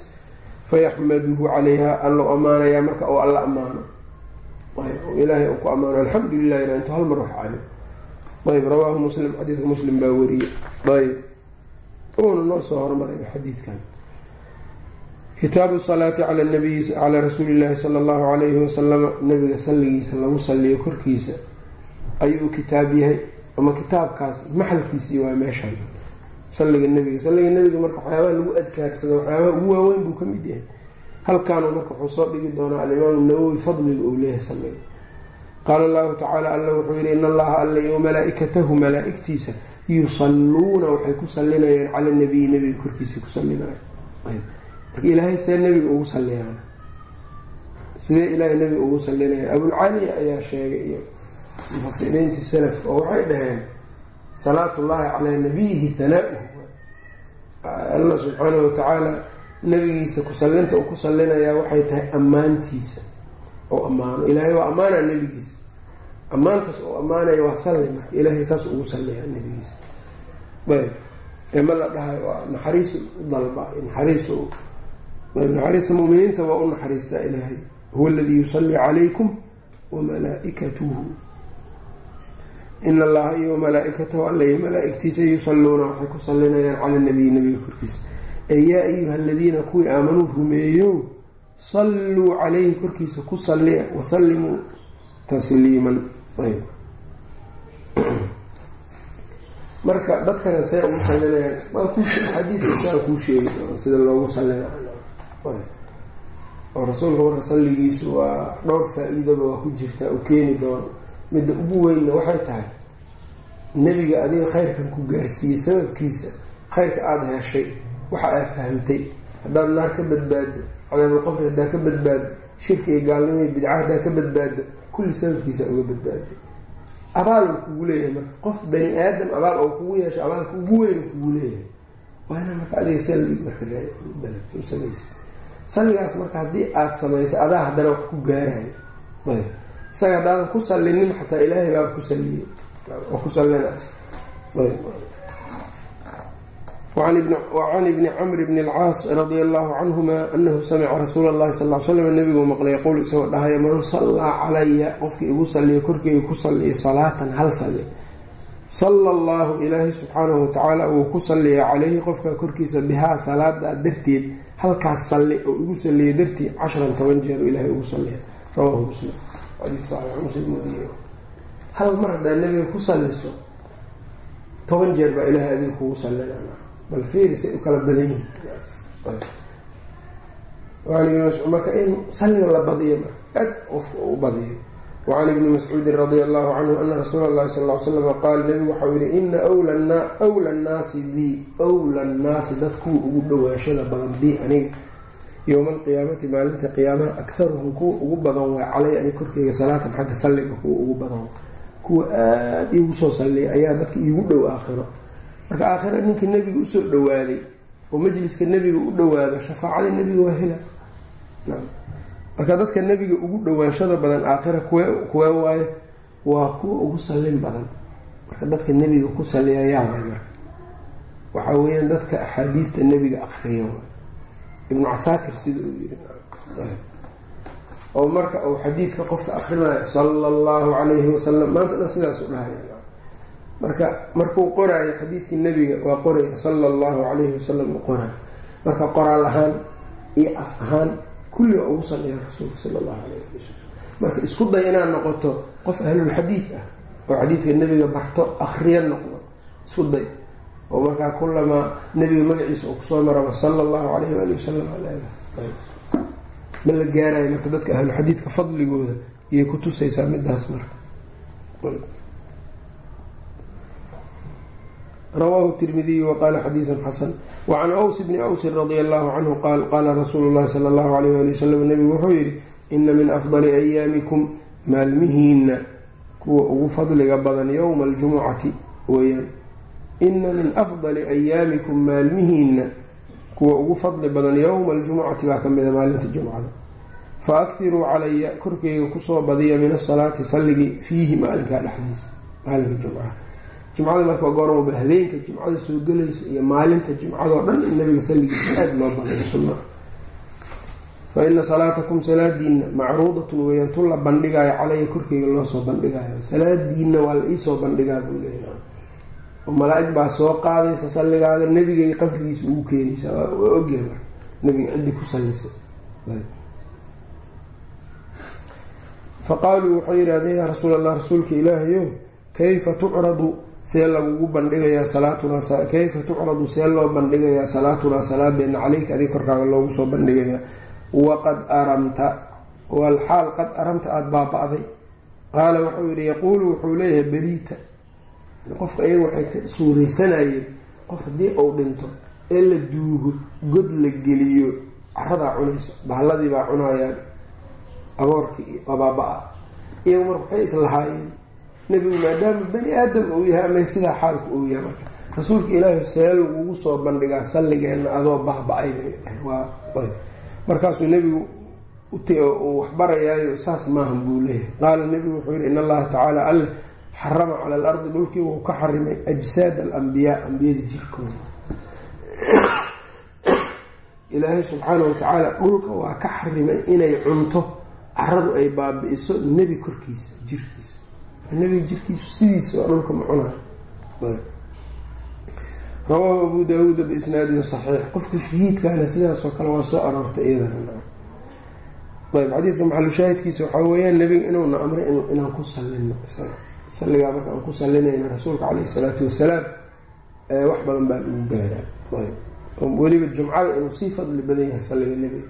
fayaxmaduhu calayha allou ammaanayaa marka oo alla ammaano. Ilaahay uu ku ammaano alxamdu lilah ila intuu hal mar wax cabo ayb rawaahu muslim xadiidka muslim baa wariyey. Ayb uuna noo soo hormaray xadiidkan. Kitaabu salaati cala nabiyi calaa rasuuli llaahi sala allahu calayhi wasalama nabiga salligiisa lagu saliyo korkiisa. Ayuu kitaab yahay ama kitaabkaas maxalkiisii waa meeshan. Salliga nebiga salliga nebiga marka waxyaabaha lagu adkaarsado waxyaabaha ugu waaweyn buu ka mid yahay. Halkaanu marka wuxuu soo dhigi doonaa alimaamu nawowi fadliga uu leeyahay salliga qaala allahu tacaala alla wuxuu yihi in allaha alla iyo malaa-ikatahu malaa-igtiisa yusalluuna waxay ku sallinayaan cala nabiyi nebiga korkiisa ku sallinaya marka ilaahay see nebiga ugu salliyaan sidee ilaahay nebiga ugu sallinaya abulcaliya ayaa sheegay iyo mufasiriintii salafka oo waxay dhaheen salaat ullaahi calaa nabiyihi hanaa-uhu allah subxaanahu watacaala nabigiisa kusallinta uu ku sallinayaa waxay tahay ammaantiisa oo ammaano. Ilaahay waa ammaanaa nebigiisa. Ammaantaas oo ammaanaya waa salli marka. Ilaahay saas ugu salliyaa nebigiisa. Ayb. Ee ma la dhahay waa naxariis u dalba naxariis naxariista muminiinta waa u naxariistaa ilaahay. Huwa aladii yusallii calaykum wamalaa-ikatuhu in allaha iyo malaa-ikatahu alla iyo malaa-igtiisa yusalluuna waxay ku sallinayaan cala nabiyi nabiga korkiisa. Ee yaa ayuha aladiina kuwii aamanuu rumeeyo salluu calayhi korkiisa ku salliya wasallimuu tasliiman. Marka dadkana see ugu sallinayaan waa ku xadiidka saa kuu sheegi sida loogu sallina. Oo rasuulka marka salligiisu waa dhowr faa-iidaba waa ku jirtaa u keeni doono midda ugu weynna waxay tahay nebiga adiga khayrkan ku gaarsiiyey sababkiisa khayrka aada heshay waxa aad fahamtay. Haddaad naar ka badbaado cadaabulqabri haddaa ka badbaado shirka iyo gaalnimo iyo bidca haddaa ka badbaado kulli sababkiisa uga badbaaday abaal kugu leeyahay marka. Qof bani aadam abaal oo kugu yeesho abaalka ugu weyn kugu leeyahay. Waa inaa marka adiga salli marka salligaas marka haddii aada samayso adaa haddana wax ku gaarayo ayb. Isaga haddaadan ku sallinin xataa ilaahay baa ku salliyey. Ku sallina. Ayb wacan ibni camr bni alcaas radia allahu canhuma anahu samica rasuula allahi sal slam nabiguu maqlay yaquul isagoo dhahaya man sallaa calaya qofkii igu salliya korkeyga ku salliya salaatan hal salli sala allahu ilaahay subxaanahu watacaala wuu ku salliya calayhi qofka korkiisa bihaa salaadaa darteed halkaas salli oo igu salliya darteed casharan toban jeer ilahay ugu salliya rawaahu muslim hal mar haddaa nabiga ku salliso toban jeer baa ilahay adiga kugu sallina bal fiiri say u kala badan yihiin marka in salliga la badiyo aad qofka u badiyo. Wacan ibni mascuudin radia allahu canhu ana rasuula allahi sal l slama qaal nabigu waxau yihi ina wla annaasi bi wla annaasi dad kuwa ugu dhawaashada badan bi aniga. Yowma alqiyaamati maalinta qiyaamaha akharuhum kuwa ugu badan waa calay ani korkeyga salaatan xagga salliga kuwa ugu badan kuwa aada iigu soo ayaa dadka iigu dhow aakhiro marka aakhira ninkii nebiga u soo dhawaaday oo majliska nebiga u dhawaado shafaacada nebiga waa hela. Marka dadka nebiga ugu dhawaanshada badan aakhira kuwee waaye waa kuwa ugu sallin badan. Marka dadka nebiga ku salliya yaabay marka. Waxaa weeyaan dadka axaadiidta nebiga akriya ibnu casaakir sida uu yiri. Oo marka uu xadiidka qofka akrinayo sala allahu calayhi wasalam maanta dhan sidaas u dhahaya marka markuu qoraayo xadiidkii nebiga waa qoraya sala allahu calayhi wasalam uu qoraayo marka qoraal ahaan iyo af ahaan kulli waa ugu salliya rasuulka sala allahu calayh wasalam marka isku day inaad noqoto qof ahlulxadiid ah oo xadiidka nebiga barto akriya noqdo isku day. Oo markaa kulamaa nebiga magaciisa uu ku soo maraba sala allahu calayhi waali wasalam ma la gaarayo marka dadka ahluxadiidka fadligooda iyay ku tusaysaa midaas marka rawaahu tirmidiyu waqaala xadiidun xasan wacan aws bni awsin radia allahu canhu qaal qaala rasuulu llahi sala allahu alayh ali wasalam nebigu wuxuu yihi ina min afdali ayaamikum maalmihiina kuwa ugu fadliga badan yowma aljumucati weyaan ina min afdali ayaamikum maalmihiina kuwa ugu fadli badan yowma aljumucati baa kamida maalinta jumcada fa akiruu calaya korkeyga ku soo badiya min asalaati salligii fiihi maalinkaa dhexdiisa maalinka jumcaha jimcada marka goormaba habeenka jimcada soo gelaysa iyo maalinta jimcadoo dhan in nabiga salligiisa aada loo badayo sunna. Fa ina salaatakum salaadiina macruudatun weyaan tu la bandhigaayo calaya korkeyga loosoo bandhigaayo. Salaadiina waa la iisoo bandhigaa buu leeya oo malaa-ig baa soo qaadaysa salligaaga nebigay qabrigiisa ugu keenaysaa waa ogyahay marka. Nebiga ciddii ku sallisay fa waxay yidhahdeen yaa rasuul allah rasuulka ilaahayo kayfa tucradu see lagugu bandhigayaa salaatunaa kayfa tucradu see loo bandhigayaa salaatunaa salaadeenna caleyka adig korkaaga loogu soo bandhigayaa. Waqad aramta walxaal qad aramta aada baaba-day. Qaala wuxuu yihi yaquulu wuxuu leeyahay beriita. Qofka iyaga waxay ka suuraysanayeen qof haddii uu dhinto ee la duugo god la geliyo caradaa cunayso bahladii baa cunayaan aboorkii iyo babaaba-a iyagu marka waxay islahaayeen nebigu maadaama bani aadam uu yahay ama sidaa xaalka uu yahay marka. Rasuulka ilaahi see lagugu soo bandhigaa salligeenna adoo bahba-ay markaasuu nebigu uu waxbarayaayo saas maahan buu leeyahay. Qaala nebigu wuxuu yihi in allaha tacaala alle xarama cala alardi dhulkii wuu ka xarimay ajsaad alambiyaa ambiyada jirkooda. Ilaahay subxaana wa tacaala dhulka waa ka xarimay inay cunto caradu ay baabi'iso nebi korkiisa jirkiisa nebiga jirkiisu sidiisa waa dhulka ma rawaahu abu daawuuda biisnaadin saxiix. Qofka shahiidkaana sidaasoo kale waa soo aroortay iyadana. Ayb xadiidka maxalushaahidkiisa waxaa weeyaan nebiga inuuna amray inaan ku salino salligaa marka aan ku salinayna rasuulka caleyhi salaatu wasalaam wax badan baa ugu gaaraa weliba jumcada inuu sii fadli badan yahay salliga nebiga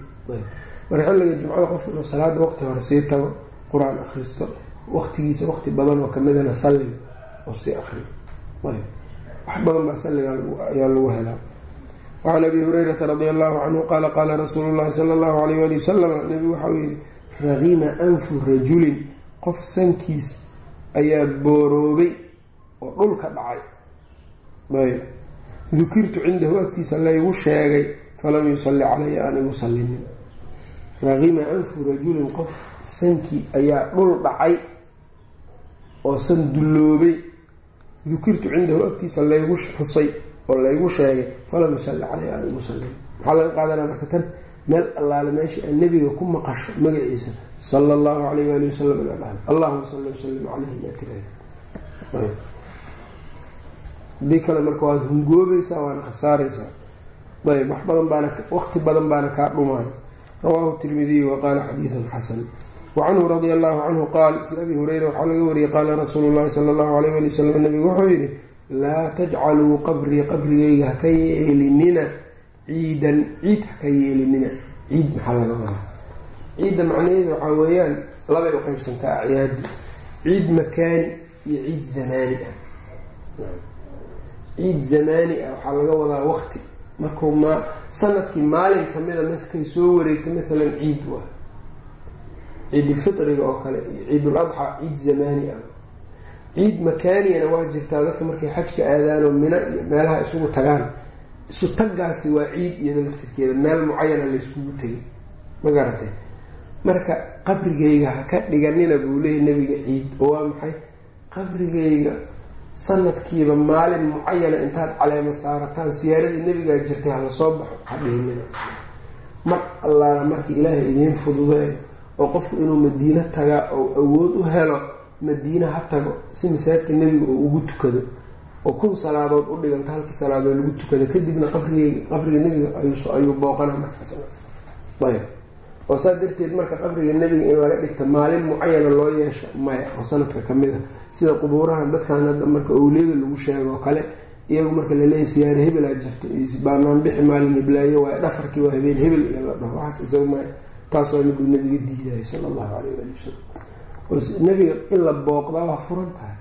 marka xilliga jumcada qofka inuu salaada waqti hore sii tago qur'aan akhristo waqtigiisa waqti badan oo kamidana salliga oo sii akriyo wax badan baa salliga ayaa lagu helaa. Wacan abi hurayrata radi allahu canhu qaala qaala rasuulu llahi sala allahu alayh ali wasalam nebigu waxau yihi ragima anfu rajulin. Qof sankiis ayaa booroobay oo dhulka dhacay. Ayb dukirtu cindahu agtiisa laygu sheegay falam yusalli calaya aan sallinin. Ragima anfu rajulin qof sankii ayaa dhul dhacay oo san dulloobay dukirtu cindahu agtiisa laygu xusay oo laygu sheegay falam yusalli caleyh aan igu sallin maxaa laga qaadanaa marka tan? Meel allaale meesha aan nebiga ku maqasho magaciisa sala allahu alayh waali wasalam inaa dhahay. Allahuma salli wasalim caleyhi maa tiraada haddii kale marka waad hungoobaysaa waana khasaaraysaa. Ayb wax badan baana waqti badan baana kaa dhumaayo. Rawaahu tirmidiyu waqaala xadiidun xasan wacanhu radia allahu canhu qaal isla abi hureyra waxaa laga wariyey qaala rasuulu llahi sala allahu alayh ali wasalam nabigu wuxuu yihi laa tajcaluu qabrii qabrigayga haka yeelinina ciidan ciid haka yeelinina ciid maxaa laga wadaa ciidda macnaheedu waxaa weeyaan labay u qeybsantaa ciid makaani iyo ciid zamaani ah ciid zamaani ah waxaa laga wadaa waqti markuu ma sannadkii maalin kamida markay soo wareegto maalan ciid waa ciidulfitriga oo kale iyo ciidul adxaa ciid zamaani ah. Ciid makaaniyana waa jirtaa dadka markay xajka aadaan oo mina iyo meelaha isugu tagaan. Isu taggaasi waa ciid iyada laftirkeeda meel mucayana layskugu tegay ma garatay marka qabrigayga ha ka dhiganina buu leeyay nabiga ciid oo waa maxay? Qabrigayga sanadkiiba maalin mucayana intaad caleemo saarataan siyaaradii nebigaa jirtay hala soo baxo ha dhihinina. Mar allaala markii ilaahay idiin fududeeyo oo qofku inuu madiino tagaa oo awood u helo madiina ha tago si masaajidka nebiga oo ugu tukado. Oo kun salaadood u dhiganta halkii salaadood lagu tukado kadibna qabrigeyga qabriga nebiga ayuu booqana markaasayb oo saa darteed marka qabriga nebiga in laga dhigta maalin mucayana loo yeesho maya oo sanadka ka mid a sida qubuurahan dadkan hadda marka owliyada lagu sheego kale iyagu marka laleeyahy siyaare hebelaa jirto baanaanbixi maalin hiblaayo waay dhafarkii waa habeen hebel iyo la dhaho. Waxaas isaga maya taas waa miduu nabiga diidayo sala allahu alayh ali wasalam nebiga in la booqdaa waa furan tahay.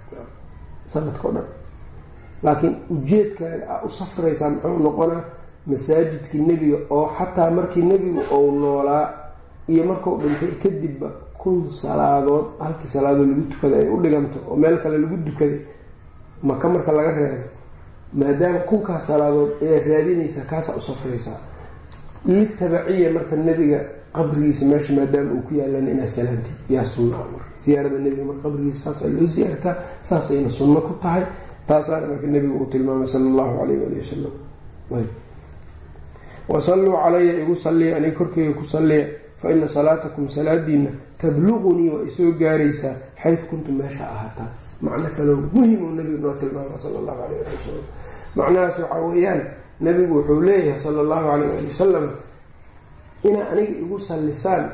Sanadka o dhan. Laakiin ujeedkaaga a u safraysaa muxuu noqonaa masaajidkii nebiga oo xataa markii nebigu ou noolaa iyo markuu dhintay kadibba kun salaadood halkii salaadood lagu tukada ay u dhiganto oo meel kale lagu dukaday maka marka laga reebo maadaama kunkaas salaadood ayaad raadinaysaa kaasaa u safraysaa litabaciya marka nebiga qabrigiisa meesha maadaama uu ku yaalan inaad salaantid yaa sunnaa marka siyaarada nebiga marka qabrigiisa saasaa loo siyaartaa saasayna sunno ku tahay taasaana marka nebigu uu tilmaamay sala allahu calayh ali wasalam wasalluu calaya igu salliya aniga korkeyga ku salliya fa ina salaatakum salaadiina tabluqunii waa isoo gaaraysaa xayd kuntum meesha ahaataa. Macno kaloo muhiim uu nabigu noo tilmaama sala allahu alayh ali wasalam macnahaas waxaa weeyaan nabigu wuxuu leeyahay sala allahu alayh ali wasalam inaa aniga igu sallisaan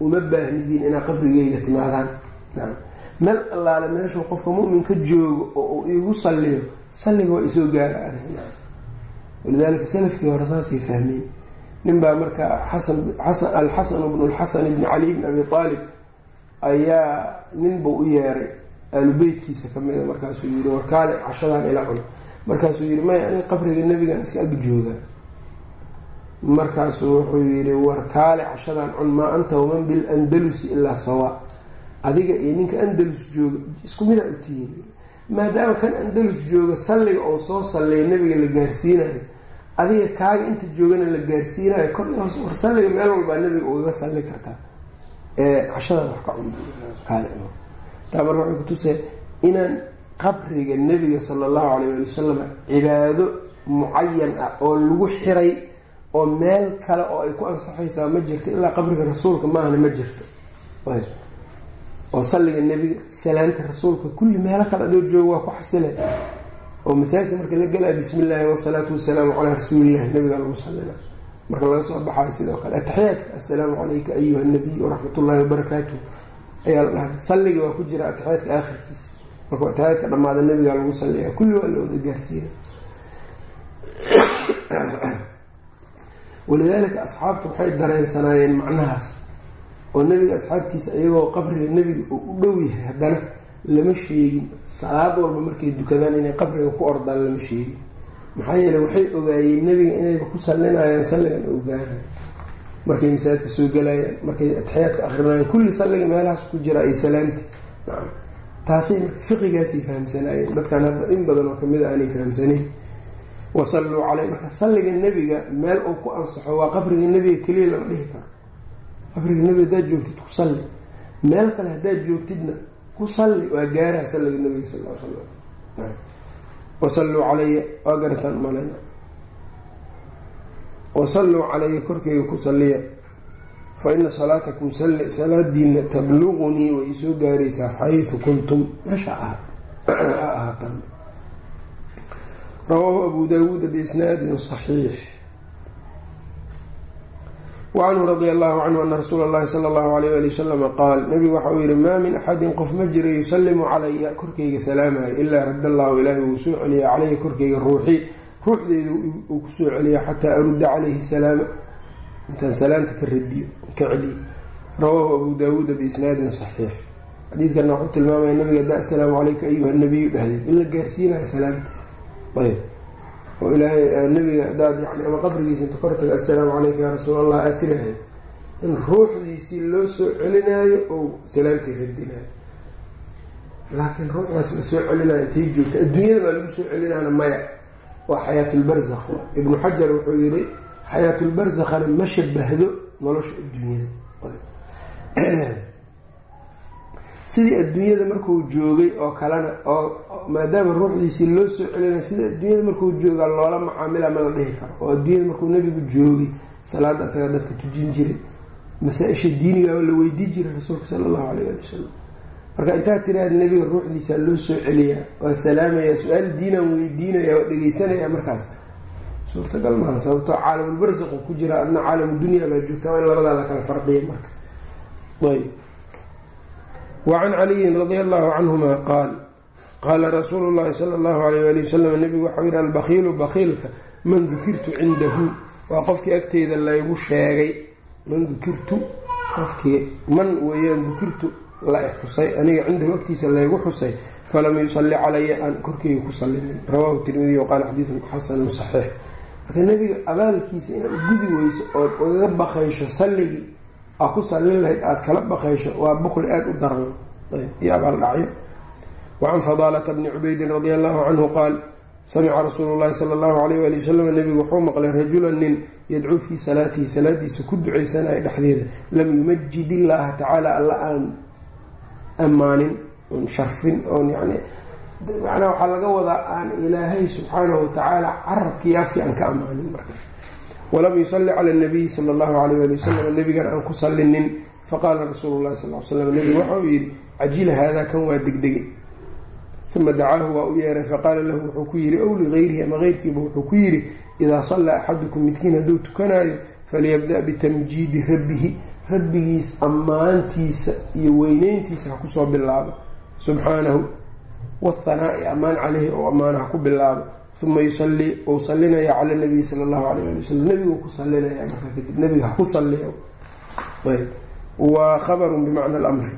uma baahnidiin inaa qabrigeyga timaadaan. Meel allaale meeshuu qofka muminka joogo oo uu iigu salliyo salliga waa isoo gaara aniga walidaalika salafkii hore saasay fahmeen. Nin baa marka xasan alxasan bnu lxasan bni cali bni abi aalib ayaa nin buu u yeeray aalubeytkiisa kamida markaasuu yii warkaale cashadaan ila cun markaasuu yihi maya aniga qabriga nebigan iska ag jooga? Markaasuu wuxuu yihi warkaale cashadan cun maa anta waman bilandalusi ilaa sawa. Adiga iyo ninka andalus jooga isku mida u tihiin. Maadaama kan andalus jooga salliga oo soo salliya nabiga la gaarsiinayo adiga kaaga inta joogana la gaarsiinayo kor war salliga meel walbaa nabiga ugaga salli kartaa. Ee cashadan wax ka cunkaale taa marka waxay kutusay inaan qabriga nebiga sala allahu alayh ali wasalam cibaado mucayan ah oo lagu xiray oo meel kale oo ay ku ansaxaysaa ma jirto ilaa qabriga rasuulka maahna ma jirto. Oo salliga nebiga salaanta rasuulka kulli meelo kale adoo jooga waa ku xasile oo masaajidka marka la gelaya bismi illaahi wasalaatu wasalaamu calaa rasuulillahi nabigaa lagu sallina marka laga soo baxayo sidoo kale ataxiyaadka assalaamu calayka ayuha nabiy waraxmat ullaahi wabarakaatuh ayaa la dhahay salliga waa ku jira ataxiyaadka aakhirkiisa markuu ataxiyaadka dhammaada nabigaa lagu salliya kulli waa la wada gaarsiina walidaalika asxaabtu waxay dareensanaayeen macnahaas oo nabiga asxaabtiisa iyagoo qabriga nebiga uu u dhow yahay haddana lama sheegin. Salaad walba markay dukadaan inay qabriga ku ordaan lama sheegin. Maxaa yeele waxay ogaayeen nebiga inayba ku sallinayaan salligan oo gaarayo markay masaajidka soo galayaan markay atixyaadka akrinayaan kulli salliga meelahaas ku jira salaanti. Nacam taasay marka fiqigaasay fahamsanaayeen dadkan hadda in badan oo ka mid a aanay fahamsanayn wasalluu caley marka salliga nebiga meel uu ku ansaxo waa qabriga nebiga keliya lama dhihi karo. Qabriga nebiga haddaad joogtid ku salli. Meel kale haddaad joogtidna ku salli waa gaaraha salliga nebiga sal l slam wasalluu calaya waa garataan umaleyna wasalluu calaya korkeyga ku salliya fa ina salaatakum salaadiina tabluqunii way isoo gaaraysaa xaytu kuntum. Meesha ahaataan rawaahu abu daawuuda biisnaadin saxiix. Wacanhu radia allahu canhu ana rasuula allahi sala allahu alayh ali wasalama qaal nabigu waxa uu yihi maa min axadin qof ma jira yusallimu calaya korkeyga salaamayo ilaa radda allahu ilaahi wuu soo celiya calaya korkeyga ruuxii. Ruuxdeyda uu ku soo celiya xataa arudda calayhi salaama. Intaan salaamta ka radiyo celiyo rawaahu abu daawuuda biisnaadin saxiix. Xadiidkana wuxuu tilmaamaya nabiga da asalaamu calayka ayuha nabiyu dhahdeed in la gaarsiinayo salaamta ayb oo ilaahay nabiga hadaad yani ama qabrigiisa inta kor taga assalaamu calayka yaa rasuul allah aad tirahay in ruuxdiisii loo soo celinaayo oo salaamtii radinayo laakiin ruuxdaas la soo celinayo intay joogta. Adduunyada baa lagu soo celinaana maya. Waa xayaatulbarzakh ibnu xajar wuxuu yihi xayaatulbarzakhana ma shabahdo nolosha adduunyada. Sidii adduunyada markuu joogay oo kalena oo maadaama ruuxdiisii loo soo celinaya sida adduunyada markuu joogaa loola macaamila ma la dhihi karo oo adduunyada markuu nabigu joogay salaada asagaa dadka tujin jiray masaa-isha diiniga oo la weydii jiray rasuulka sala allahu alayh ali wasalam marka intaad tiraad nebiga ruuxdiisa loo soo celiyaa waa salaamaya su'aal diinaan weydiinaya waa dhegeysanaya markaas suurtagal maaha sababtoo caalamulbarsaqu ku jira adna caalamudunya baa joogta waa in labadaa la kala farqiya marka. Ayb wacan caliyin radia allahu canhuma qaal qaala rasuulu llahi sala allahu alayh ali wasalam nabigu waxau yihi albakiilu bakiilka man dukirtu cindahu. Waa qofkii agteyda laygu sheegay man dukirtu qofkii man weeyaan dukirtu la xusay aniga cindahu agtiisa laygu xusay falam yusalli calaya aan korkeyga ku salinin rawahu tirmidiy waqaala xadiidun xasanun saxiix marka nebiga abaalkiisa inaad gudi weyso ood ugaga baqaysho salligii aa ku sallin lahayd aada kala baqaysho waa buqli aada u daran. Iyo abaal dhacyo. Wacan fadaalata bni cubaydin radia allahu canhu qaal samica rasuulu llahi sala allahu alayh ali wasalam nebigu wuxuu maqlay rajulan nin yadcuu fii salaatihi salaadiisa ku ducaysanaya dhexdeeda lam yumajid illaaha tacaala alla aan ammaanin oon sharfin oon yani macnaa waxaa laga wadaa aan ilaahay subxaanahu watacaala carabkii afkii aan ka ammaanin marka. Walam yusalli cala nabiyi sala allahu alayh ali wasalam nebigan aan ku sallinin. Faqaala rasuulu llahi sal l slam nebigu waxa uu yidhi cajila haadaa kan waa degdegay uma dacaahu waa u yeeray faqaala lahu wuxuu ku yidhi ow ligayrihi ama keyrkiiba wuxuu ku yidhi idaa sallaa axadukum midkiin hadduu tukanaayo falyabda bitamjiidi rabbihi. Rabbigiis ammaantiisa iyo weyneyntiisa ha ku soo bilaabo subxaanahu wathanaa'i ammaan caleyhi oo ammaana ha ku bilaabo uma yusalii uu salinaya cala nabiyi sala allahu alayh ali wasalam nebigu ku salinaya markaa kadib nebiga ha ku saliyo ayb waa khabarun bimacna alamri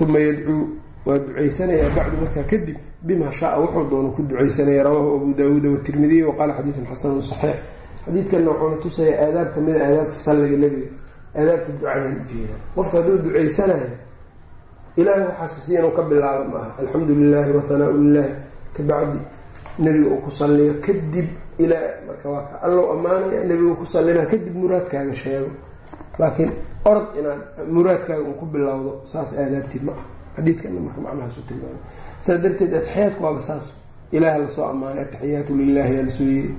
uma yadcuu waa ducaysanayaa bacdu markaa kadib bima shaaa wuxuu doono ku ducaysanaya rawaahu abu daawuuda watirmidiy waqaala xadiidun xasanun saxiix xadiidkanna wuxuuna tusayaa aadaab kamida aadaabta salliga nebiga aadaabta ujeeda qofka hadduu ducaysanayo ilahay waxaasisi inuu ka bilaabo maaha alxamdu lilaahi wathanaau lilahi kabacdi nebiga uu ku salliyo kadib ilaa marka waa allow ammaanaya nebiga ku sallinaa kadib muraadkaaga sheego. Laakiin orod inaad muraadkaaga un ku bilowdo saas aadaabtid ma ah xadiidkana marka macnahaasu tilmaamay saas darteed atixyaadku waaba saas. Ilaaha la soo ammaanay ataxiyaatu lilaahi yaa la soo yiri.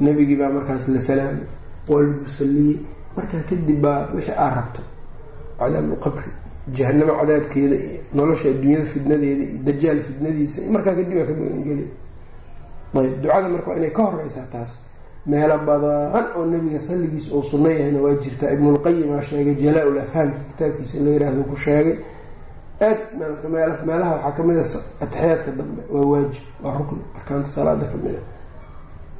Nebigii baa markaas la salaamay. Waa lagu salliyey markaa kadib baa wixii aa rabto. Cadaabulqabri jahanamo cadaabkeeda iyo nolosha adduunyada fidnadeeda iyo dajaal fidnadiisa markaa kadib aa ka magangeli ayb ducada marka waa inay ka horeysaa taas meelo badan oo nebiga salligiisa uu sunno yahayna waa jirtaa ibnulqayimaa sheegay jalaa-ul afhaamka kitaabkiisa la yiraahdo ku sheegay. Aad meelaha waxaa ka mid a atixiyaadka dambe waa waajib waa rukn arkaanta salaada ka mid a.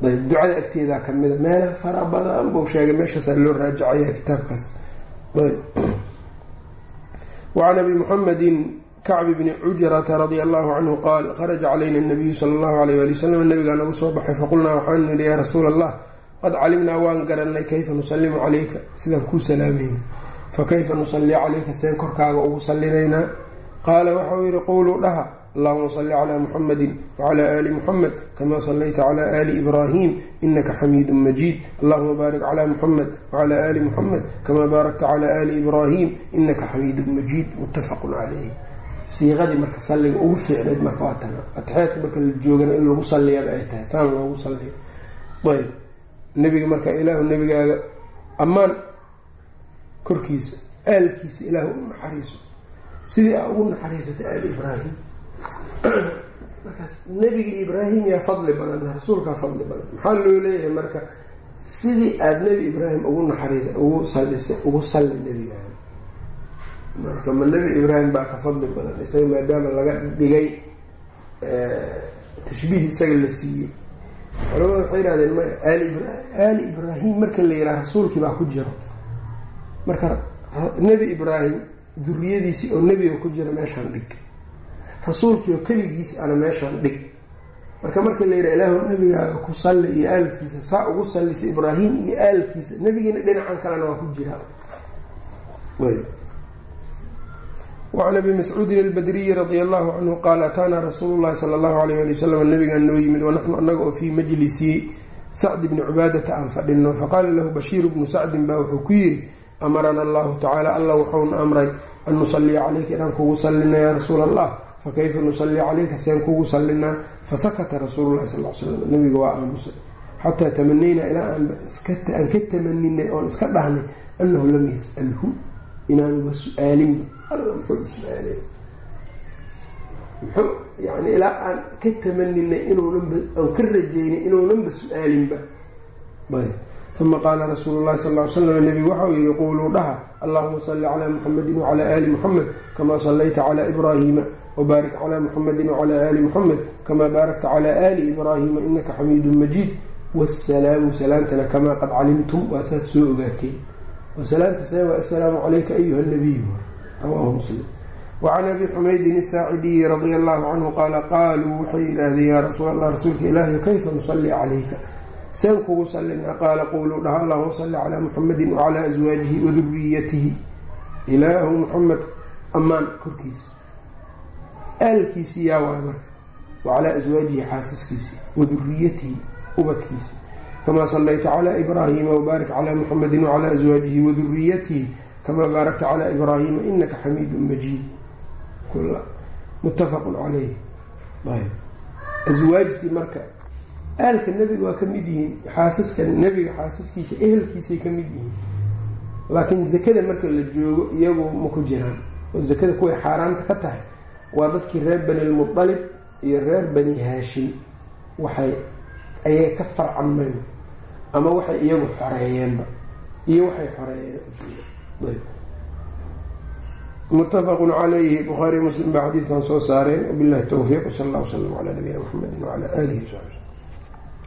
Ayb ducada agteedaa kamida meelaha fara badan buu sheegay meeshaasaa loo raajacaya kitaabkaas wacan abi muxamedin kacbi bni cujrata radia allahu canhu qaal kharaja calayna nabiyu sala allahu alayh ali wasalam nabigaa nagu soo baxay faqulnaa waxaanu nihi yaa rasuula allah qad calimnaa waan garanay kayfa nusalimu calayka sidaan kuu salaamayna fakayfa nusalli calayka seen korkaaga ugu salinaynaa qaala waxau yihi qowluu dhaha allahuma salli calaa muxamedi wacalaa aali muxamed kamaa sallayta calaa aali ibraahim inaka xamiidu majiid allahuma baarik calaa muxamed wacalaa aali muxamed kamaa baarakta calaa aali ibraahim inaka xamiidun majiid muttafaqun caleyh siiqadii marka salliga ugu fiicnayd marka waa tana atixyaadka marka la joogana in lagu salliyaba ay tahay saan loogu salliyo ayb nebiga marka ilaahu nebigaaga ammaan korkiisa aalkiisa ilaahu u naxariiso. Sidii aa ugu naxariisatay aali ibraahim markaas nebiga ibraahim yaa fadli badan rasuulkaa fadli badan. Maxaa loo leeyahay marka sidii aada nebi ibraahim ugu naxariisa ugu salisa ugu salli nebigaaga marka ma nebi ibraahim baa ka fadli badan isaga maadaama laga dhigay tashbiih isaga la siiyey. Culamada waxay yihahdeen aali aali ibraahim marka la yidhaha rasuulkii baa ku jiro marka nebi ibraahim duriyadiisii oo nebiga ku jira meeshaan dhig rasuulkii oo keligiis ana meeshaan dhig. Marka marka la yidhaha ilaahu nebigaaga ku salli iyo aalkiisa saa ugu sallisa ibraahim iyo aalkiisa. Nebigiina dhinacan kalena waa ku jiraa wacan abi mascuudin albadriyi radia allahu canhu qaal ataanaa rasuulu llahi sala allahu alayh ali wasalam nabigaan noo yimid wanaxnu anaga oo fii majlisi sacdi bni cubaadata aan fadhino. Faqaala lahu bashiiru bnu sacdin baa wuxuu ku yidhi amarana allahu tacaala allah wuxuuna amray an nusalliya calayka inaan kugu sallina yaa rasuula allah fakayfa nusalli calayka seen kugu sallinaa fasakata rasuulu llahi sal l slam nabiga waa aamusay xataa tamanaynaa ilaa aan ka tamaninay oon iska dhahnay annahu lam yas'alhu inaanuba su'aalinba alla yani ilaa aan ka tamaninay inuunanba aan ka rajeynay inuunanba su'aalinba uma qaala rasuulu llahi sal ly slam nebigu waxau yihi quuluu dhaha allahuma salli calaa muxamedin wacalaa aali muxamed kamaa sallayta calaa ibraahiima wbaarik calaa muxamedin wacalaa aali muxamed kamaa baarakta calaa aali ibraahiima inaka xamiidun majiid wasalaamu salaantana kamaa qad calimtum waa saad soo ogaateen wasalaamta see waa assalaamu calayka ayuha nabiyu rawaahu muslim wacan abi xumaydin isaacidiyi radia allahu canhu qaala qaaluu waxay yidhaahdeen yaa rasuul allah rasuulka ilaahi kayfa nusalli calayka seen kugu sallinaa qaala quuluu dhaha allahuma salli calaa muxamedin wacalaa aswaajihi waduriyatihi ilaahu muxamed ammaan korkiisa aalkiisii yaa waay marka wacalaa aswaajihi xaasaskiisi waduriyatihi ubadkiisi. Kamaa sallayta calaa ibraahiima wbaarik calaa muxamedin wacalaa aswaajihi waduriyatihi kamaa baarakta calaa ibraahiima inaka xamiidun majiid. Muttafaqun caleyh ayb aswaajtii marka aalka nebiga waa ka mid yihiin xaasaska nebiga xaasaskiisa ehelkiisay ka mid yihiin. Laakiin zakada marka la joogo iyagu ma ku jiraan. Oo zakada kuway xaaraanta ka tahay waa dadkii reer banilmualib iyo reer bani haashim. Waxay ayay ka farcameen ama waxay iyagu xoreeyeenba iyo waxay xoreeyeen. Mutafaqun calayhi bukhaariy muslim baa xadiidkan soo saareen. Wabilahi towfiiq wsal allah wslam calaa nabiyina mxamedi wcala alihi wsabi